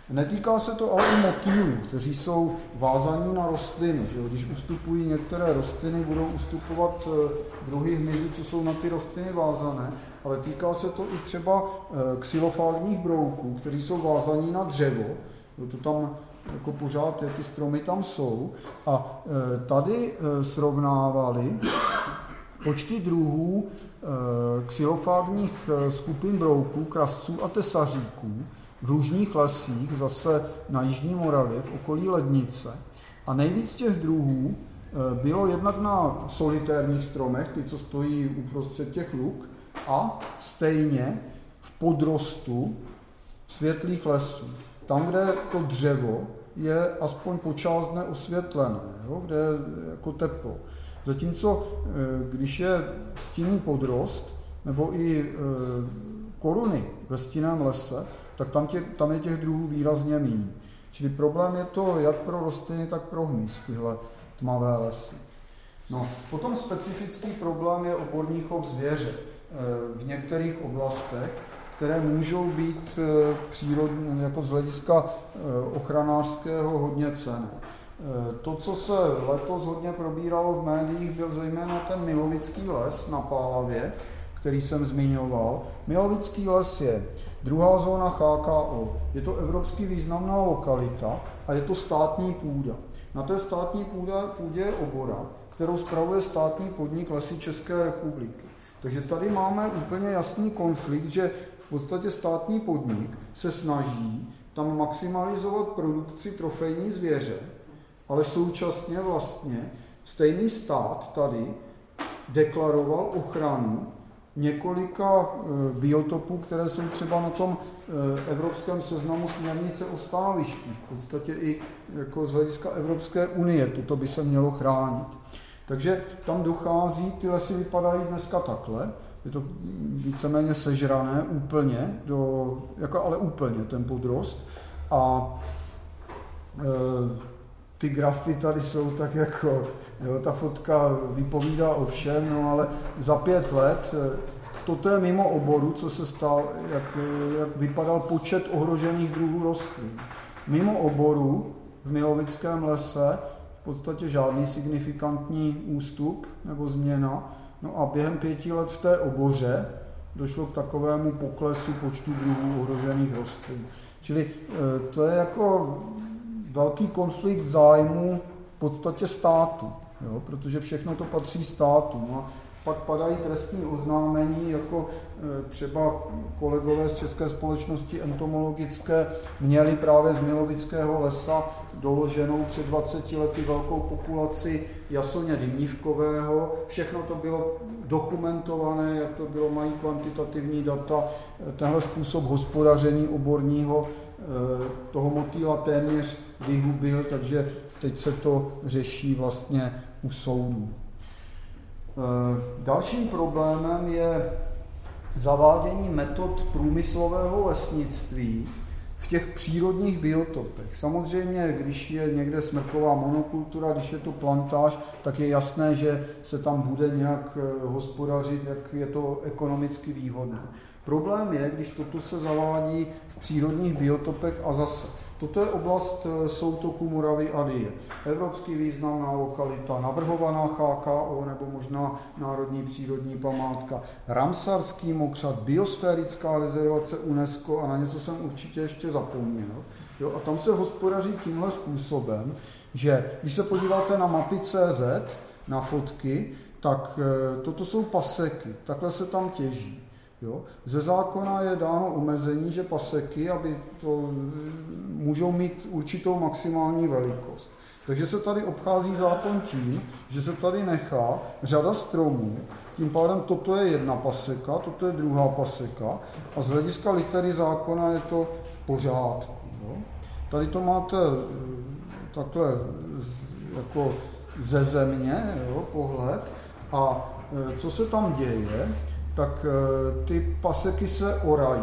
Netýká se to ale i motýlů, kteří jsou vázaní na rostliny. Že Když ustupují některé rostliny, budou ustupovat eh, druhy hmyzu, co jsou na ty rostliny vázané, ale týká se to i třeba eh, xylofágních brouků, kteří jsou vázaní na dřevo. To tam jako pořád ty stromy tam jsou. A eh, tady srovnávali počty druhů xylofágních skupin brouků, krasců a tesaříků v lužních lesích, zase na Jižní Moravě, v okolí Lednice. A nejvíc těch druhů eh, bylo jednak na solitérních stromech, ty, co stojí uprostřed těch luk, a stejně v podrostu světlých lesů. Tam, kde to dřevo je aspoň počást dne osvětlené, jo, kde je jako teplo. Zatímco, eh, když je stinný podrost, nebo i eh, koruny ve stinném lese, tak tam, tě, tam je těch druhů výrazně méně. Čili problém je to jak pro rostliny, tak pro hmyz, tyhle tmavé lesy. No, potom specifický problém je oporní chov zvěře eh, v některých oblastech, které můžou být eh, přírodně, jako z hlediska eh, ochranářského hodně cené. To, co se letos hodně probíralo v médiích, byl zejména ten Milovický les na Pálavě, který jsem zmiňoval. Milovický les je druhá zóna HKO. Je to evropsky významná lokalita a je to státní půda. Na té státní půdě, půdě je obora, kterou spravuje státní podnik Lesy České republiky. Takže tady máme úplně jasný konflikt, že v podstatě státní podnik se snaží tam maximalizovat produkci trofejní zvěře ale současně vlastně stejný stát tady deklaroval ochranu několika e, biotopů, které jsou třeba na tom e, evropském seznamu směrnice o stanovištích. V podstatě i jako z hlediska Evropské unie toto by se mělo chránit. Takže tam dochází, ty lesy vypadají dneska takhle, je to víceméně sežrané úplně, do, jako ale úplně ten podrost. A e, ty grafy tady jsou tak jako, jo, ta fotka vypovídá o všem, no ale za pět let, e, toto je mimo oboru, co se stalo, jak, jak vypadal počet ohrožených druhů rostlin. Mimo oboru v Milovickém lese v podstatě žádný signifikantní ústup nebo změna, No a během pěti let v té oboře došlo k takovému poklesu počtu druhů ohrožených rostlin. Čili e, to je jako velký konflikt zájmu v podstatě státu, jo, protože všechno to patří státu. No a pak padají trestní oznámení, jako e, třeba kolegové z České společnosti entomologické měli právě z Milovického lesa doloženou před 20 lety velkou populaci jasoně dymnívkového. Všechno to bylo dokumentované, jak to bylo, mají kvantitativní data. Tenhle způsob hospodaření oborního e, toho motýla téměř vyhubil, takže teď se to řeší vlastně u soudů. Eh, dalším problémem je zavádění metod průmyslového lesnictví v těch přírodních biotopech. Samozřejmě, když je někde smrková monokultura, když je to plantáž, tak je jasné, že se tam bude nějak eh, hospodařit, jak je to ekonomicky výhodné. Problém je, když toto se zavádí v přírodních biotopech a zase Toto je oblast eh, soutoku Moravy a Die. Evropský významná lokalita, navrhovaná HKO nebo možná Národní přírodní památka, Ramsarský mokřad, biosférická rezervace UNESCO a na něco jsem určitě ještě zapomněl. Jo, a tam se hospodaří tímhle způsobem, že když se podíváte na mapy CZ, na fotky, tak e, toto jsou paseky, takhle se tam těží. Jo? Ze zákona je dáno omezení, že paseky, aby to můžou mít určitou maximální velikost. Takže se tady obchází zákon tím, že se tady nechá řada stromů, tím pádem toto je jedna paseka, toto je druhá paseka a z hlediska litery zákona je to v pořádku. Jo? Tady to máte eh, takhle jako ze země jo, pohled a eh, co se tam děje, tak eh, ty paseky se orají.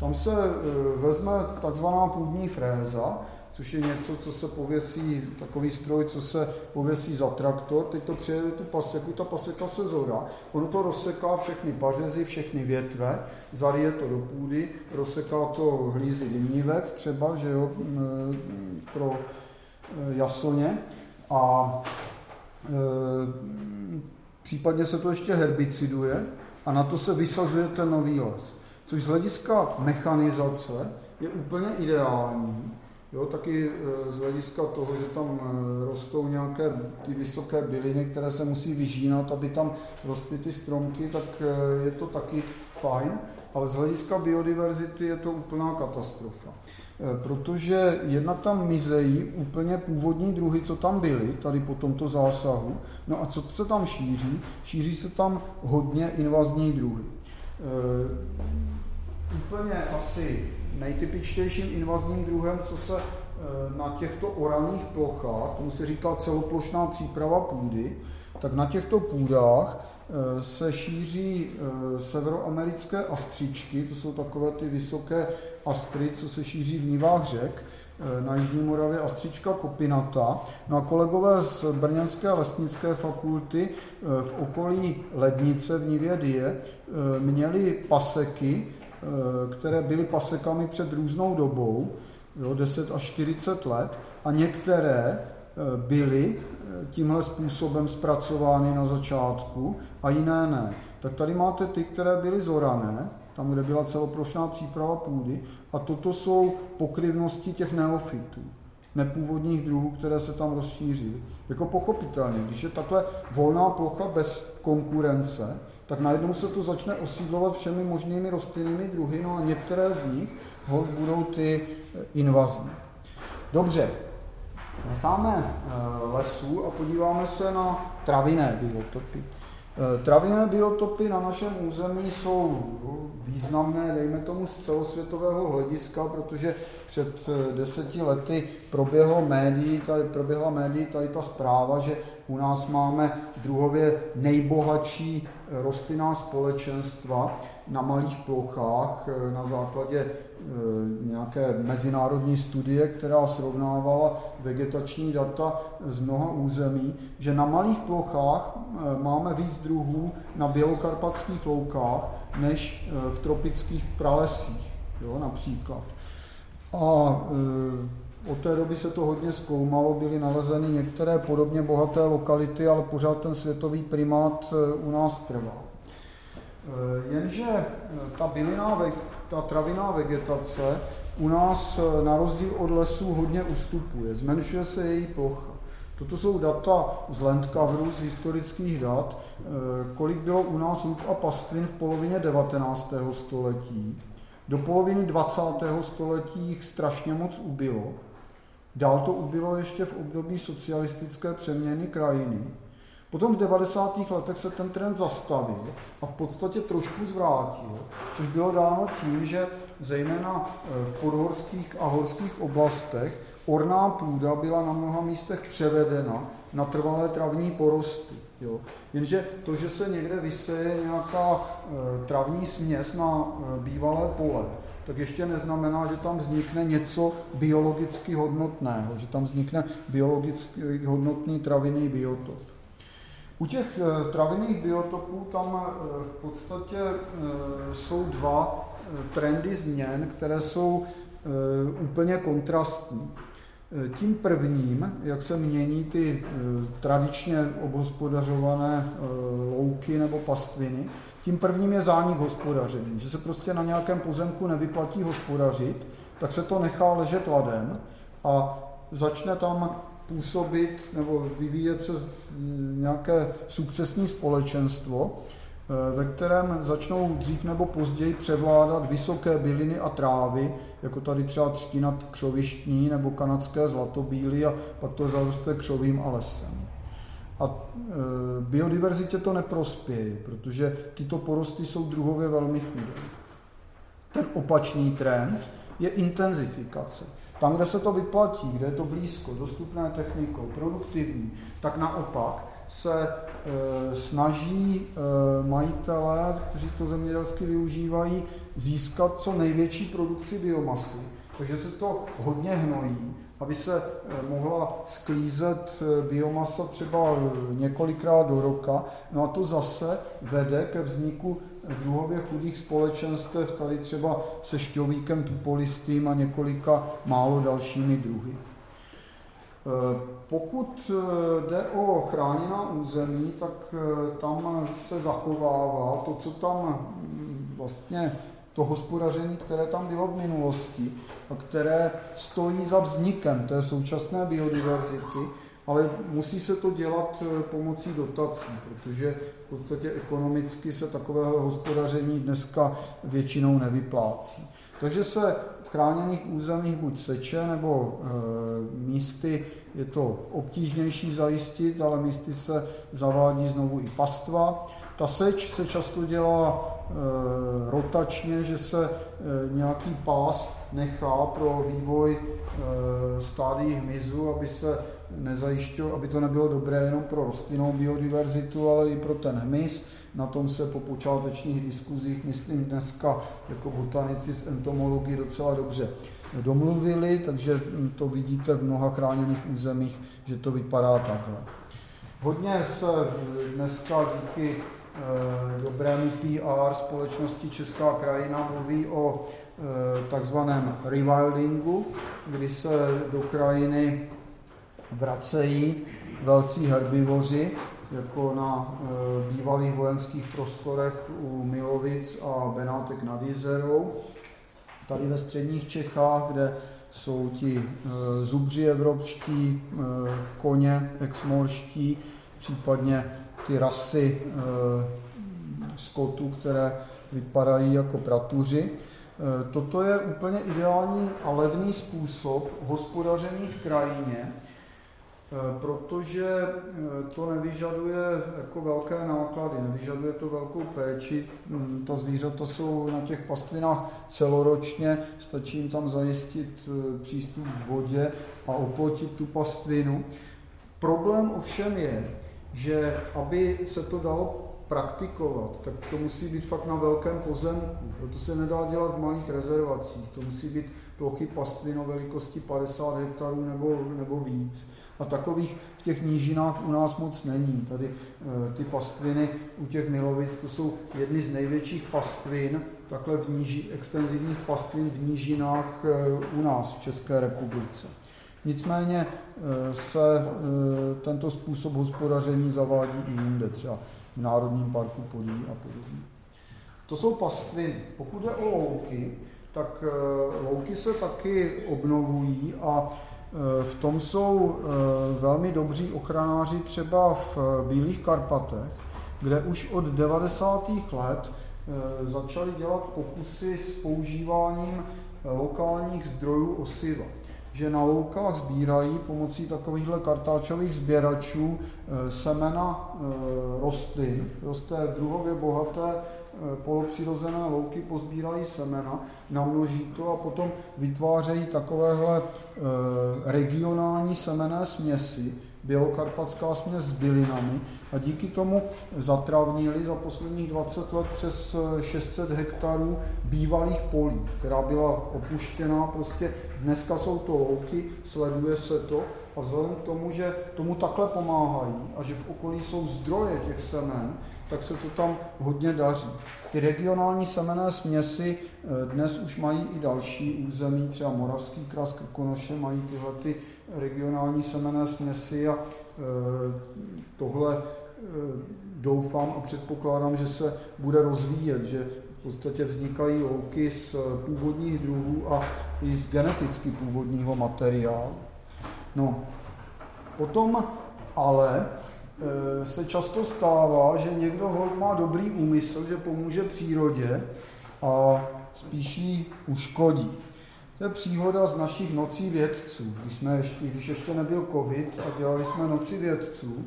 Tam se eh, vezme takzvaná půdní fréza, což je něco, co se pověsí, takový stroj, co se pověsí za traktor, teď to přijede tu paseku, ta paseka se zorá, ono to rozseká všechny pařezy, všechny větve, zarije to do půdy, rozseká to hlízy dymnívek třeba, že jo, pro eh, jasoně. A případně se to ještě herbiciduje, a na to se vysazuje ten nový les. Což z hlediska mechanizace je úplně ideální, Jo, taky e, z hlediska toho, že tam e, rostou nějaké ty vysoké byliny, které se musí vyžínat, aby tam rostly ty stromky, tak e, je to taky fajn, ale z hlediska biodiverzity je to úplná katastrofa. Protože jednak tam mizejí úplně původní druhy, co tam byly, tady po tomto zásahu. No a co se tam šíří? Šíří se tam hodně invazní druhy. Úplně asi nejtypičtějším invazním druhem, co se eh, na těchto oraných plochách, tomu se říká celoplošná příprava půdy, tak na těchto půdách eh, se šíří eh, severoamerické astřičky, to jsou takové ty vysoké astry, co se šíří v nivách řek, na Jižní Moravě astřička kopinata. No a kolegové z Brněnské lesnické fakulty v okolí Lednice v Nivě Die měli paseky, Eh, které byly pasekami před různou dobou, jo, 10 až 40 let, a některé eh, byly eh, tímhle způsobem zpracovány na začátku a jiné ne. Tak tady máte ty, které byly zorané, tam, kde byla celoplošná příprava půdy, a toto jsou pokryvnosti těch neofitů nepůvodních druhů, které se tam rozšířily. Jako pochopitelně, když je takhle volná plocha bez konkurence, tak najednou se to začne osídlovat všemi možnými rostlinnými druhy, no a některé z nich budou ty invazní. Dobře, necháme lesů a podíváme se na travinné biotopy. Travinné biotopy na našem území jsou významné, dejme tomu z celosvětového hlediska, protože před deseti lety proběhlo médií, tady, proběhla médií tady ta zpráva, že u nás máme druhově nejbohatší rostlinná společenstva na malých plochách eh, na základě eh, nějaké mezinárodní studie, která srovnávala vegetační data z mnoha území, že na malých plochách eh, máme víc druhů na bělokarpatských loukách než v tropických pralesích, jo, například. A od té doby se to hodně zkoumalo, byly nalezeny některé podobně bohaté lokality, ale pořád ten světový primát u nás trvá. Eh, jenže eh, ta byliná, ta traviná vegetace u nás eh, na rozdíl od lesů hodně ustupuje, zmenšuje se její plocha. Toto jsou data z Landcoveru, z historických dat, kolik bylo u nás luk a pastvin v polovině 19. století. Do poloviny 20. století jich strašně moc ubylo. Dál to ubylo ještě v období socialistické přeměny krajiny. Potom v 90. letech se ten trend zastavil a v podstatě trošku zvrátil, což bylo dáno tím, že zejména eh, v podhorských a horských oblastech orná půda byla na mnoha místech převedena na trvalé travní porosty. Jo. Jenže to, že se někde vyseje nějaká e, travní směs na e, bývalé pole, tak ještě neznamená, že tam vznikne něco biologicky hodnotného, že tam vznikne biologicky hodnotný travinný biotop. U těch eh, travinných biotopů tam eh, v podstatě eh, jsou dva trendy změn, které jsou úplně kontrastní. Tím prvním, jak se mění ty tradičně obhospodařované louky nebo pastviny, tím prvním je zánik hospodaření, že se prostě na nějakém pozemku nevyplatí hospodařit, tak se to nechá ležet ladem a začne tam působit nebo vyvíjet se nějaké sukcesní společenstvo, eh, ve kterém začnou dřív nebo později převládat vysoké byliny a trávy, jako tady třeba třtina křovištní nebo kanadské zlatobíly a pak to zaroste křovím a lesem. A e, biodiverzitě to neprospěje, protože tyto porosty jsou druhově velmi chudé. Ten opačný trend je intenzifikace. Tam, kde se to vyplatí, kde je to blízko, dostupné technikou, produktivní, tak naopak se e, snaží e, majitelé, kteří to zemědělsky využívají, získat co největší produkci biomasy. Takže se to hodně hnojí, aby se e, mohla sklízet e, biomasa třeba několikrát do roka. No a to zase vede ke vzniku druhově chudých společenstev, tady třeba se šťovíkem tupolistým a několika málo dalšími druhy. E, pokud e, jde o chráněná území, tak e, tam se zachovává to, co tam vlastně to hospodaření, které tam bylo v minulosti a které stojí za vznikem té současné biodiverzity, ale musí se to dělat eh, pomocí dotací, protože v podstatě ekonomicky se takového hospodaření dneska většinou nevyplácí. Takže se v chráněných územích buď seče, nebo e, místy je to obtížnější zajistit, ale místy se zavádí znovu i pastva. Ta seč se často dělá e, rotačně, že se e, nějaký pás nechá pro vývoj e, stádí hmyzu, aby se nezajišťo, aby to nebylo dobré jenom pro rostlinnou biodiverzitu, ale i pro ten hmyz. Na tom se po počátečních diskuzích, myslím dneska jako botanici z entomologii docela dobře domluvili, takže to vidíte v mnoha chráněných územích, že to vypadá takhle. Hodně se dneska díky eh, dobrému PR společnosti Česká krajina mluví o eh, takzvaném rewildingu, kdy se do krajiny vracejí velcí herbivoři, jako na e, bývalých vojenských prostorech u Milovic a Benátek nad Jizerou. Tady ve středních Čechách, kde jsou ti e, zubři evropští, e, koně exmorští, případně ty rasy e, skotů, které vypadají jako pratuři. E, toto je úplně ideální a levný způsob hospodaření v krajině, protože eh, to nevyžaduje jako velké náklady, nevyžaduje to velkou péči. Mm, ta zvířata jsou na těch pastvinách celoročně, stačí jim tam zajistit eh, přístup k vodě a oplotit tu pastvinu. Problém ovšem je, že aby se to dalo praktikovat, tak to musí být fakt na velkém pozemku. To se nedá dělat v malých rezervacích. To musí být plochy pastvin o velikosti 50 hektarů nebo, nebo víc. A takových v těch nížinách u nás moc není. Tady e, ty pastviny u těch milovic, to jsou jedny z největších pastvin, takhle v níži, extenzivních pastvin v nížinách e, u nás v České republice. Nicméně e, se tento způsob hospodaření zavádí i jinde, třeba v Národním parku Podí a podobně. To jsou pastviny. Pokud je o louky, tak louky se taky obnovují a v tom jsou eh, velmi dobří ochranáři třeba v Bílých Karpatech, kde už od 90. let eh, začali dělat pokusy s používáním eh, lokálních zdrojů osiva že na loukách sbírají pomocí takovýchhle kartáčových sběračů semena rostlin, roste druhově bohaté Eh, polopřirozené louky pozbírají semena, namnoží to a potom vytvářejí takovéhle eh, regionální semené směsi, bělokarpatská směs s bylinami a díky tomu zatravnili za posledních 20 let přes 600 eh, hektarů bývalých polí, která byla opuštěná. Prostě dneska jsou to louky, sleduje se to a vzhledem k tomu, že tomu takhle pomáhají a že v okolí jsou zdroje těch semen, tak se to tam hodně daří. Ty regionální semené směsi eh, dnes už mají i další území, třeba Moravský kras, Krkonoše mají tyhle ty regionální semené směsi a eh, tohle eh, doufám a předpokládám, že se bude rozvíjet, že v podstatě vznikají louky z původních druhů a i z geneticky původního materiálu. No, potom ale e, se často stává, že někdo má dobrý úmysl, že pomůže přírodě a spíš ji uškodí. To je příhoda z našich nocí vědců. Když, jsme ještě, když ještě nebyl covid a dělali jsme noci vědců,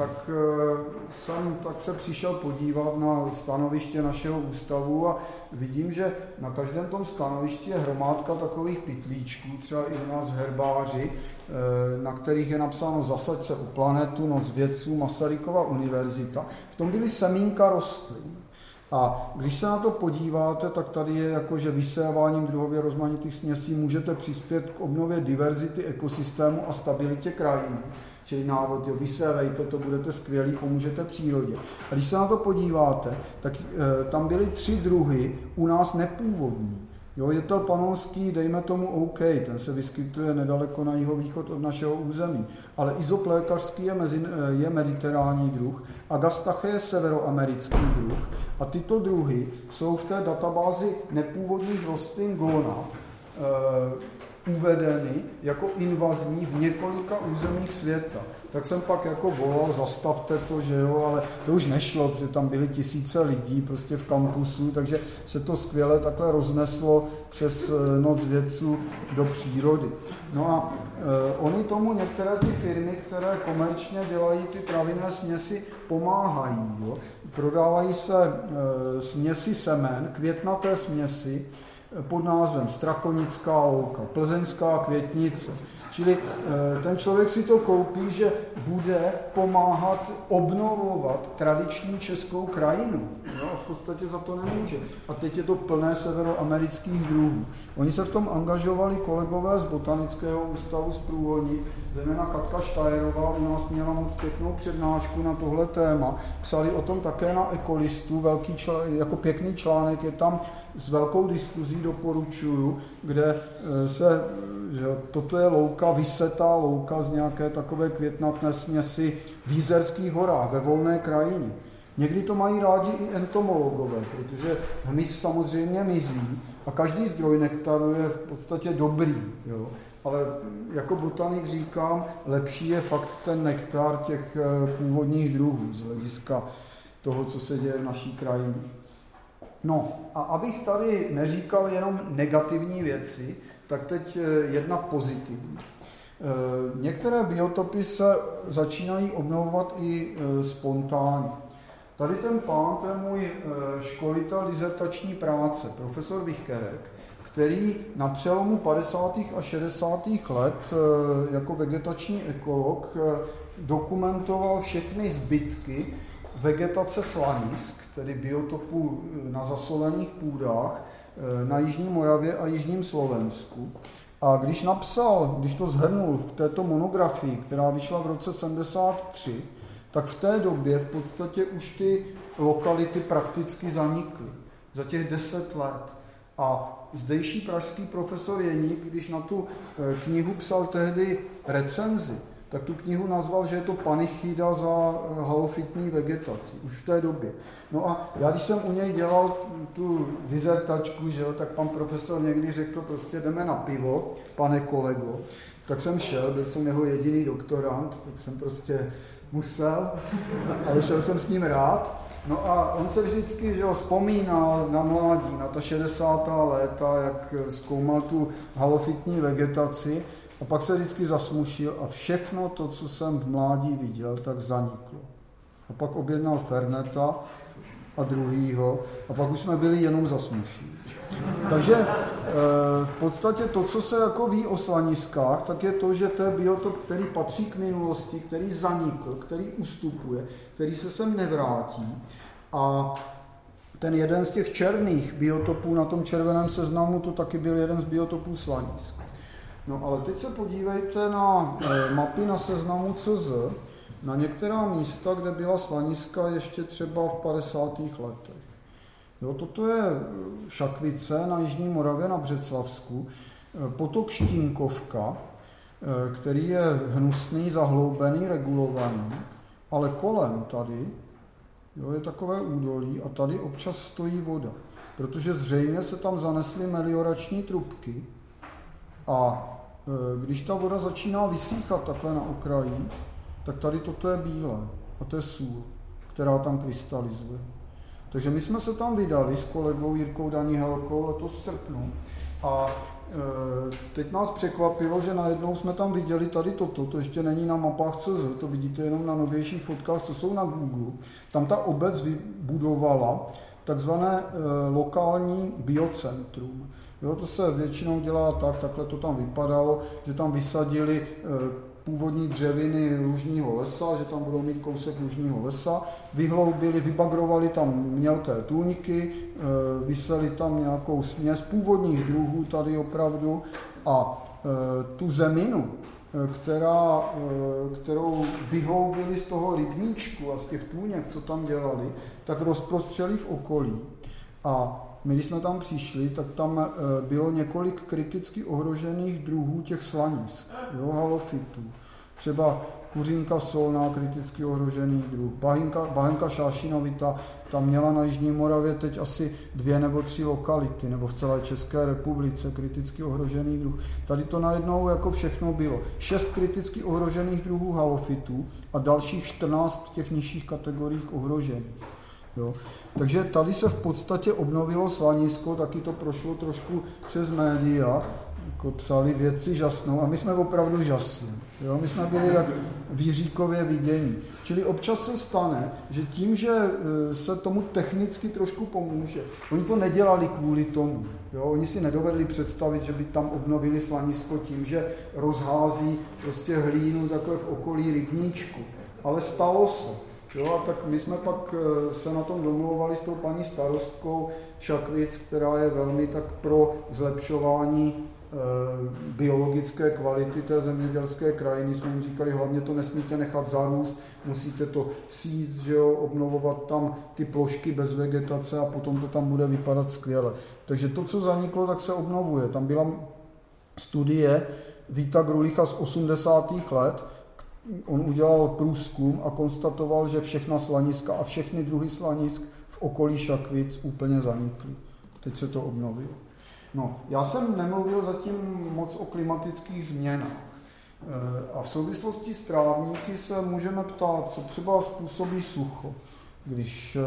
tak eh, jsem tak se přišel podívat na stanoviště našeho ústavu a vidím, že na každém tom stanovišti je hromádka takových pitlíčků, třeba i u nás v herbáři, eh, na kterých je napsáno Zasaď se o planetu, Noc vědců, Masarykova univerzita. V tom byly semínka rostlin. A když se na to podíváte, tak tady je jako, že vyséváním druhově rozmanitých směsí můžete přispět k obnově diverzity ekosystému a stabilitě krajiny. Čili návod, jo, vysévejte to, budete skvělí, pomůžete přírodě. A když se na to podíváte, tak e, tam byly tři druhy u nás nepůvodní. Jo, je to panonský, dejme tomu OK, ten se vyskytuje nedaleko na jeho východ od našeho území, ale izoplékařský je, mezi, eh, je mediterální druh, Agastache je severoamerický druh a tyto druhy jsou v té databázi nepůvodních rostlin GLONAV e, uvedeny jako invazní v několika územích světa. Tak jsem pak jako volal, zastavte to, že jo, ale to už nešlo, protože tam byly tisíce lidí prostě v kampusu, takže se to skvěle takhle rozneslo přes eh, noc vědců do přírody. No a e, oni tomu některé ty firmy, které komerčně dělají ty travinné směsi, pomáhají. Jo. Prodávají se e, směsi semen, květnaté směsi, pod názvem Strakonická louka, Plzeňská květnice. Čili eh, ten člověk si to koupí, že bude pomáhat obnovovat tradiční českou krajinu. Jo, v podstatě za to nemůže. A teď je to plné severoamerických druhů. Oni se v tom angažovali kolegové z Botanického ústavu z Průhonic, zejména Katka Štajerová u nás měla moc pěknou přednášku na tohle téma. Psali o tom také na Ekolistu, velký čl- jako pěkný článek je tam s velkou diskuzí, doporučuju, kde eh, se že toto je louka, vysetá louka z nějaké takové květnatné směsi v Jízerských horách, ve volné krajině. Někdy to mají rádi i entomologové, protože hmyz samozřejmě mizí a každý zdroj nektaru je v podstatě dobrý. Jo? Ale jako botanik říkám, lepší je fakt ten nektar těch eh, původních druhů z hlediska toho, co se děje v naší krajině. No a abych tady neříkal jenom negativní věci, tak teď eh, jedna pozitivní. Některé biotopy se začínají obnovovat i spontánně. Tady ten pán, to je můj školitel dizertační práce, profesor Vicherek, který na přelomu 50. a 60. let jako vegetační ekolog dokumentoval všechny zbytky vegetace slanisk, tedy biotopů na zasolených půdách eh, na Jižní Moravě a Jižním Slovensku. A když napsal, když to zhrnul v této monografii, která vyšla v roce 73, tak v té době v podstatě už ty lokality prakticky zanikly. Za těch deset let. A zdejší pražský profesor Jeník, když na tu eh, knihu psal tehdy recenzi, tak tu knihu nazval, že je to panichida za eh, halofitní vegetaci, už v té době. No a já, když jsem u něj dělal tu dizertačku, že jo, tak pan profesor někdy řekl, prostě jdeme na pivo, pane kolego, tak jsem šel, byl jsem jeho jediný doktorant, tak jsem prostě musel, ale šel jsem s ním rád. No a on se vždycky že jo, vzpomínal na mládí, na ta 60. léta, jak zkoumal tu halofitní vegetaci a pak se vždycky zasmušil a všechno to, co jsem v mládí viděl, tak zaniklo. A pak objednal Ferneta a druhýho a pak už jsme byli jenom zasmuší. Takže e, v podstatě to, co se jako ví o slaniskách, tak je to, že to je biotop, který patří k minulosti, který zanikl, který ustupuje, který se sem nevrátí. A ten jeden z těch černých biotopů na tom červeném seznamu, to taky byl jeden z biotopů slanisk. No ale teď se podívejte na eh, mapy na seznamu CZ, na některá místa, kde byla slaniska ještě třeba v 50. letech. Jo, toto je eh, Šakvice na Jižní Moravě na Břeclavsku, eh, potok Štínkovka, který je hnusný, zahloubený, regulovaný, ale kolem tady jo, je takové údolí a tady občas stojí voda, protože zřejmě se tam zanesly meliorační trubky a když ta voda začíná vysíchat takhle na okraji, tak tady toto je bílé a to je sůl, která tam krystalizuje. Takže my jsme se tam vydali s kolegou Jirkou Danihelkou letos v srpnu a e, teď nás překvapilo, že najednou jsme tam viděli tady toto, to ještě není na mapách CZ, to vidíte jenom na novějších fotkách, co jsou na Google. Tam ta obec vybudovala takzvané e, lokální biocentrum. Jo, to se většinou dělá tak, takhle to tam vypadalo, že tam vysadili e, původní dřeviny lužního lesa, že tam budou mít kousek lužního lesa, vyhloubili, vybagrovali tam mělké tůňky, e, vyseli tam nějakou směs původních druhů tady opravdu a e, tu zeminu, která, kterou vyhloubili z toho rybníčku a z těch tůněk, co tam dělali, tak rozprostřeli v okolí. A my, když jsme tam přišli, tak tam eh, bylo několik kriticky ohrožených druhů těch slanisk, jo, halofitů. Třeba kuřínka solná, kriticky ohrožený druh. Bahinka, bahenka šášinovita, tam měla na Jižní Moravě teď asi dvě nebo tři lokality, nebo v celé České republice kriticky ohrožený druh. Tady to najednou jako všechno bylo. Šest kriticky ohrožených druhů halofitů a dalších 14 v těch nižších kategoriích ohrožených. Jo. Takže tady se v podstatě obnovilo slanisko, taky to prošlo trošku přes média, jako psali věci žasnou a my jsme opravdu žasní. Jo? My jsme byli jak výříkově vidění. Čili občas se stane, že tím, že e, se tomu technicky trošku pomůže, oni to nedělali kvůli tomu. Jo? Oni si nedovedli představit, že by tam obnovili slanisko tím, že rozhází prostě hlínu takhle v okolí rybníčku. Ale stalo se. Jo, a tak my jsme pak eh, se na tom domluvali s tou paní starostkou Šakvic, která je velmi tak pro zlepšování e, biologické kvality té zemědělské krajiny. Jsme jim říkali, hlavně to nesmíte nechat zarůst, musíte to sít, že jo, obnovovat tam ty plošky bez vegetace a potom to tam bude vypadat skvěle. Takže to, co zaniklo, tak se obnovuje. Tam byla studie Víta Grulicha z 80. let, on udělal průzkum a konstatoval, že všechna slaniska a všechny druhy slanisk v okolí Šakvic úplně zanikly. Teď se to obnovilo. No, já jsem nemluvil zatím moc o klimatických změnách. E, a v souvislosti s trávníky se můžeme ptát, co třeba způsobí sucho. Když e,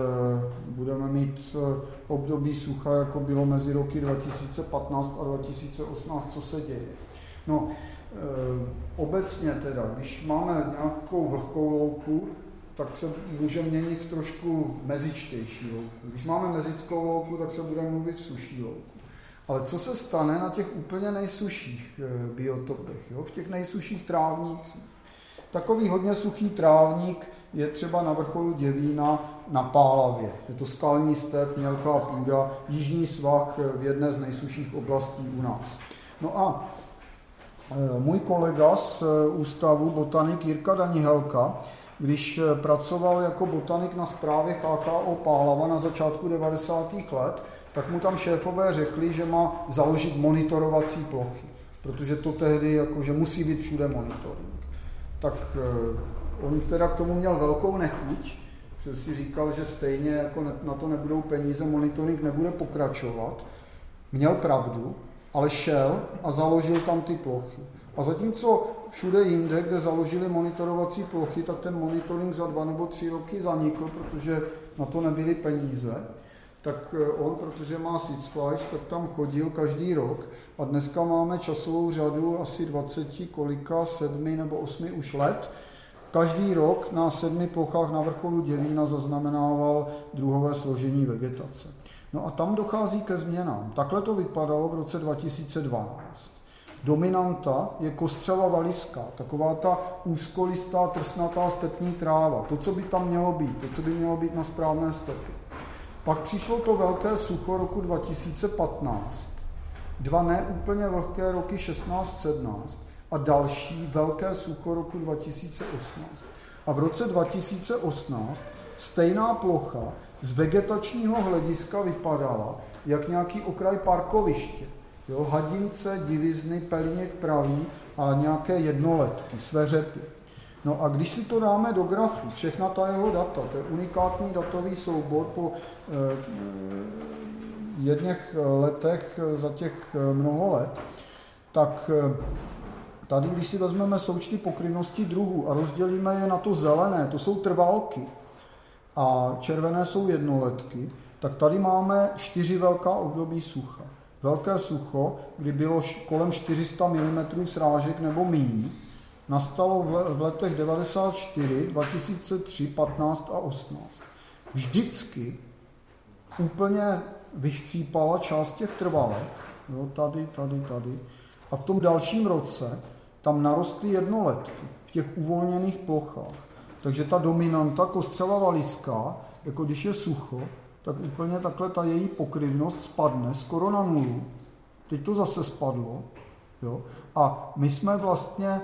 budeme mít e, období sucha, jako bylo mezi roky 2015 a 2018, co se děje. No, obecně teda, když máme nějakou vlhkou louku, tak se může měnit v trošku mezičtější louku. Když máme mezickou louku, tak se bude mluvit suší louku. Ale co se stane na těch úplně nejsuších eh, biotopech, jo? v těch nejsuších trávnících? Takový hodně suchý trávník je třeba na vrcholu Děvína na Pálavě. Je to skalní step, mělká půda, jižní svah eh, v jedné z nejsuších oblastí u nás. No a eh, můj kolega z ústavu botanik Jirka Danihelka když eh, pracoval jako botanik na zprávě HKO Pálava na začátku 90. let, tak mu tam šéfové řekli, že má založit monitorovací plochy, protože to tehdy jako, že musí být všude monitoring. Tak eh, on teda k tomu měl velkou nechuť, protože si říkal, že stejně jako na to nebudou peníze, monitoring nebude pokračovat. Měl pravdu, ale šel a založil tam ty plochy. A zatímco všude jinde, kde založili monitorovací plochy, tak ten monitoring za dva nebo tři roky zanikl, protože na to nebyly peníze, tak eh, on, protože má Sitzfleisch, tak tam chodil každý rok a dneska máme časovou řadu asi 20, kolika, sedmi nebo osmi už let. Každý rok na sedmi plochách na vrcholu Děvína zaznamenával druhové složení vegetace. No a tam dochází ke změnám. Takhle to vypadalo v roce 2012. Dominanta je kostřava valiská, taková ta úzkolistá, trsnatá stepní tráva. To, co by tam mělo být, to, co by mělo být na správné stepy. Pak přišlo to velké sucho roku 2015, dva neúplně vlhké roky 16-17 a další velké sucho roku 2018. A v roce 2018 stejná plocha z vegetačního hlediska vypadala jak nějaký okraj parkoviště. Jo, hadince, divizny, peliněk pravý a nějaké jednoletky, své řepy. No a když si to dáme do grafu, všechna ta jeho data, to je unikátní datový soubor po eh, jedných letech za těch eh, mnoho let, tak eh, tady, když si vezmeme součty pokryvnosti druhů a rozdělíme je na to zelené, to jsou trvalky, a červené jsou jednoletky, tak tady máme čtyři velká období sucha velké sucho, kdy bylo kolem 400 mm srážek nebo míň, nastalo v letech 94, 2003, 15 a 18. Vždycky úplně vychcípala část těch trvalek, jo, tady, tady, tady, a v tom dalším roce tam narostly jednoletky v těch uvolněných plochách. Takže ta dominanta kostřela valiská, jako když je sucho, tak úplně takhle ta její pokryvnost spadne skoro na nulu. Teď to zase spadlo. Jo? A my jsme vlastně e,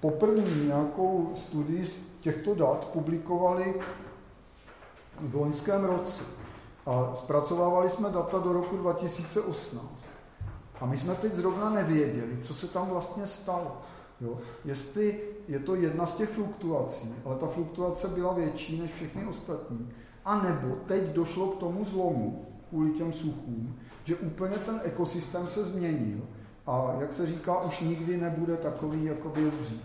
poprvé nějakou studii z těchto dat publikovali v loňském roce. A zpracovávali jsme data do roku 2018. A my jsme teď zrovna nevěděli, co se tam vlastně stalo. Jo? Jestli je to jedna z těch fluktuací, ale ta fluktuace byla větší než všechny ostatní, a nebo teď došlo k tomu zlomu kvůli těm suchům, že úplně ten ekosystém se změnil a jak se říká, už nikdy nebude takový, jako byl dřív.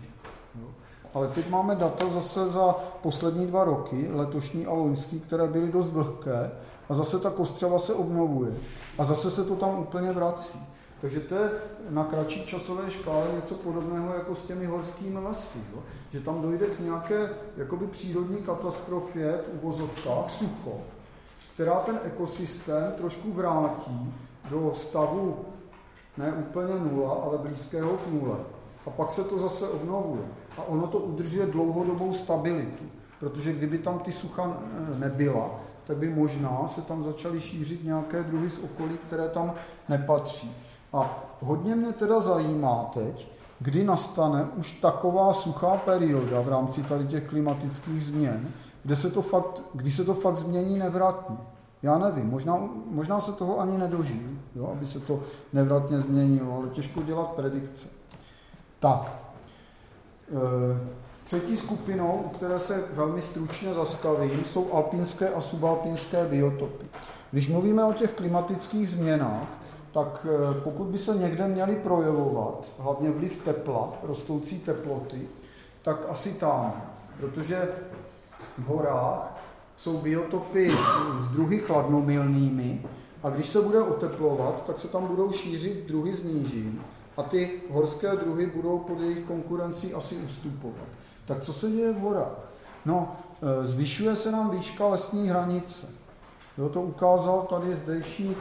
Jo. Ale teď máme data zase za poslední dva roky, letošní a loňský, které byly dost vlhké a zase ta kostřava se obnovuje a zase se to tam úplně vrací. Takže to je na kratší časové škále něco podobného jako s těmi horskými lesy. Jo? Že tam dojde k nějaké jakoby přírodní katastrofě v uvozovkách, sucho, která ten ekosystém trošku vrátí do stavu ne úplně nula, ale blízkého k nule. A pak se to zase obnovuje. A ono to udržuje dlouhodobou stabilitu. Protože kdyby tam ty sucha nebyla, tak by možná se tam začaly šířit nějaké druhy z okolí, které tam nepatří. A hodně mě teda zajímá teď, kdy nastane už taková suchá perioda v rámci tady těch klimatických změn, kde se to fakt, kdy se to fakt změní nevratně. Já nevím, možná, možná se toho ani nedožiju, jo, aby se to nevratně změnilo, ale těžko dělat predikce. Tak, e, třetí skupinou, u které se velmi stručně zastavím, jsou alpinské a subalpinské biotopy. Když mluvíme o těch klimatických změnách, tak eh, pokud by se někde měly projevovat, hlavně vliv tepla, rostoucí teploty, tak asi tam, protože v horách jsou biotopy s druhy chladnomilnými a když se bude oteplovat, tak se tam budou šířit druhy z nížin a ty horské druhy budou pod jejich konkurencí asi ustupovat. Tak co se děje v horách? No, e, zvyšuje se nám výška lesní hranice. Jo, to ukázal tady zdejší e,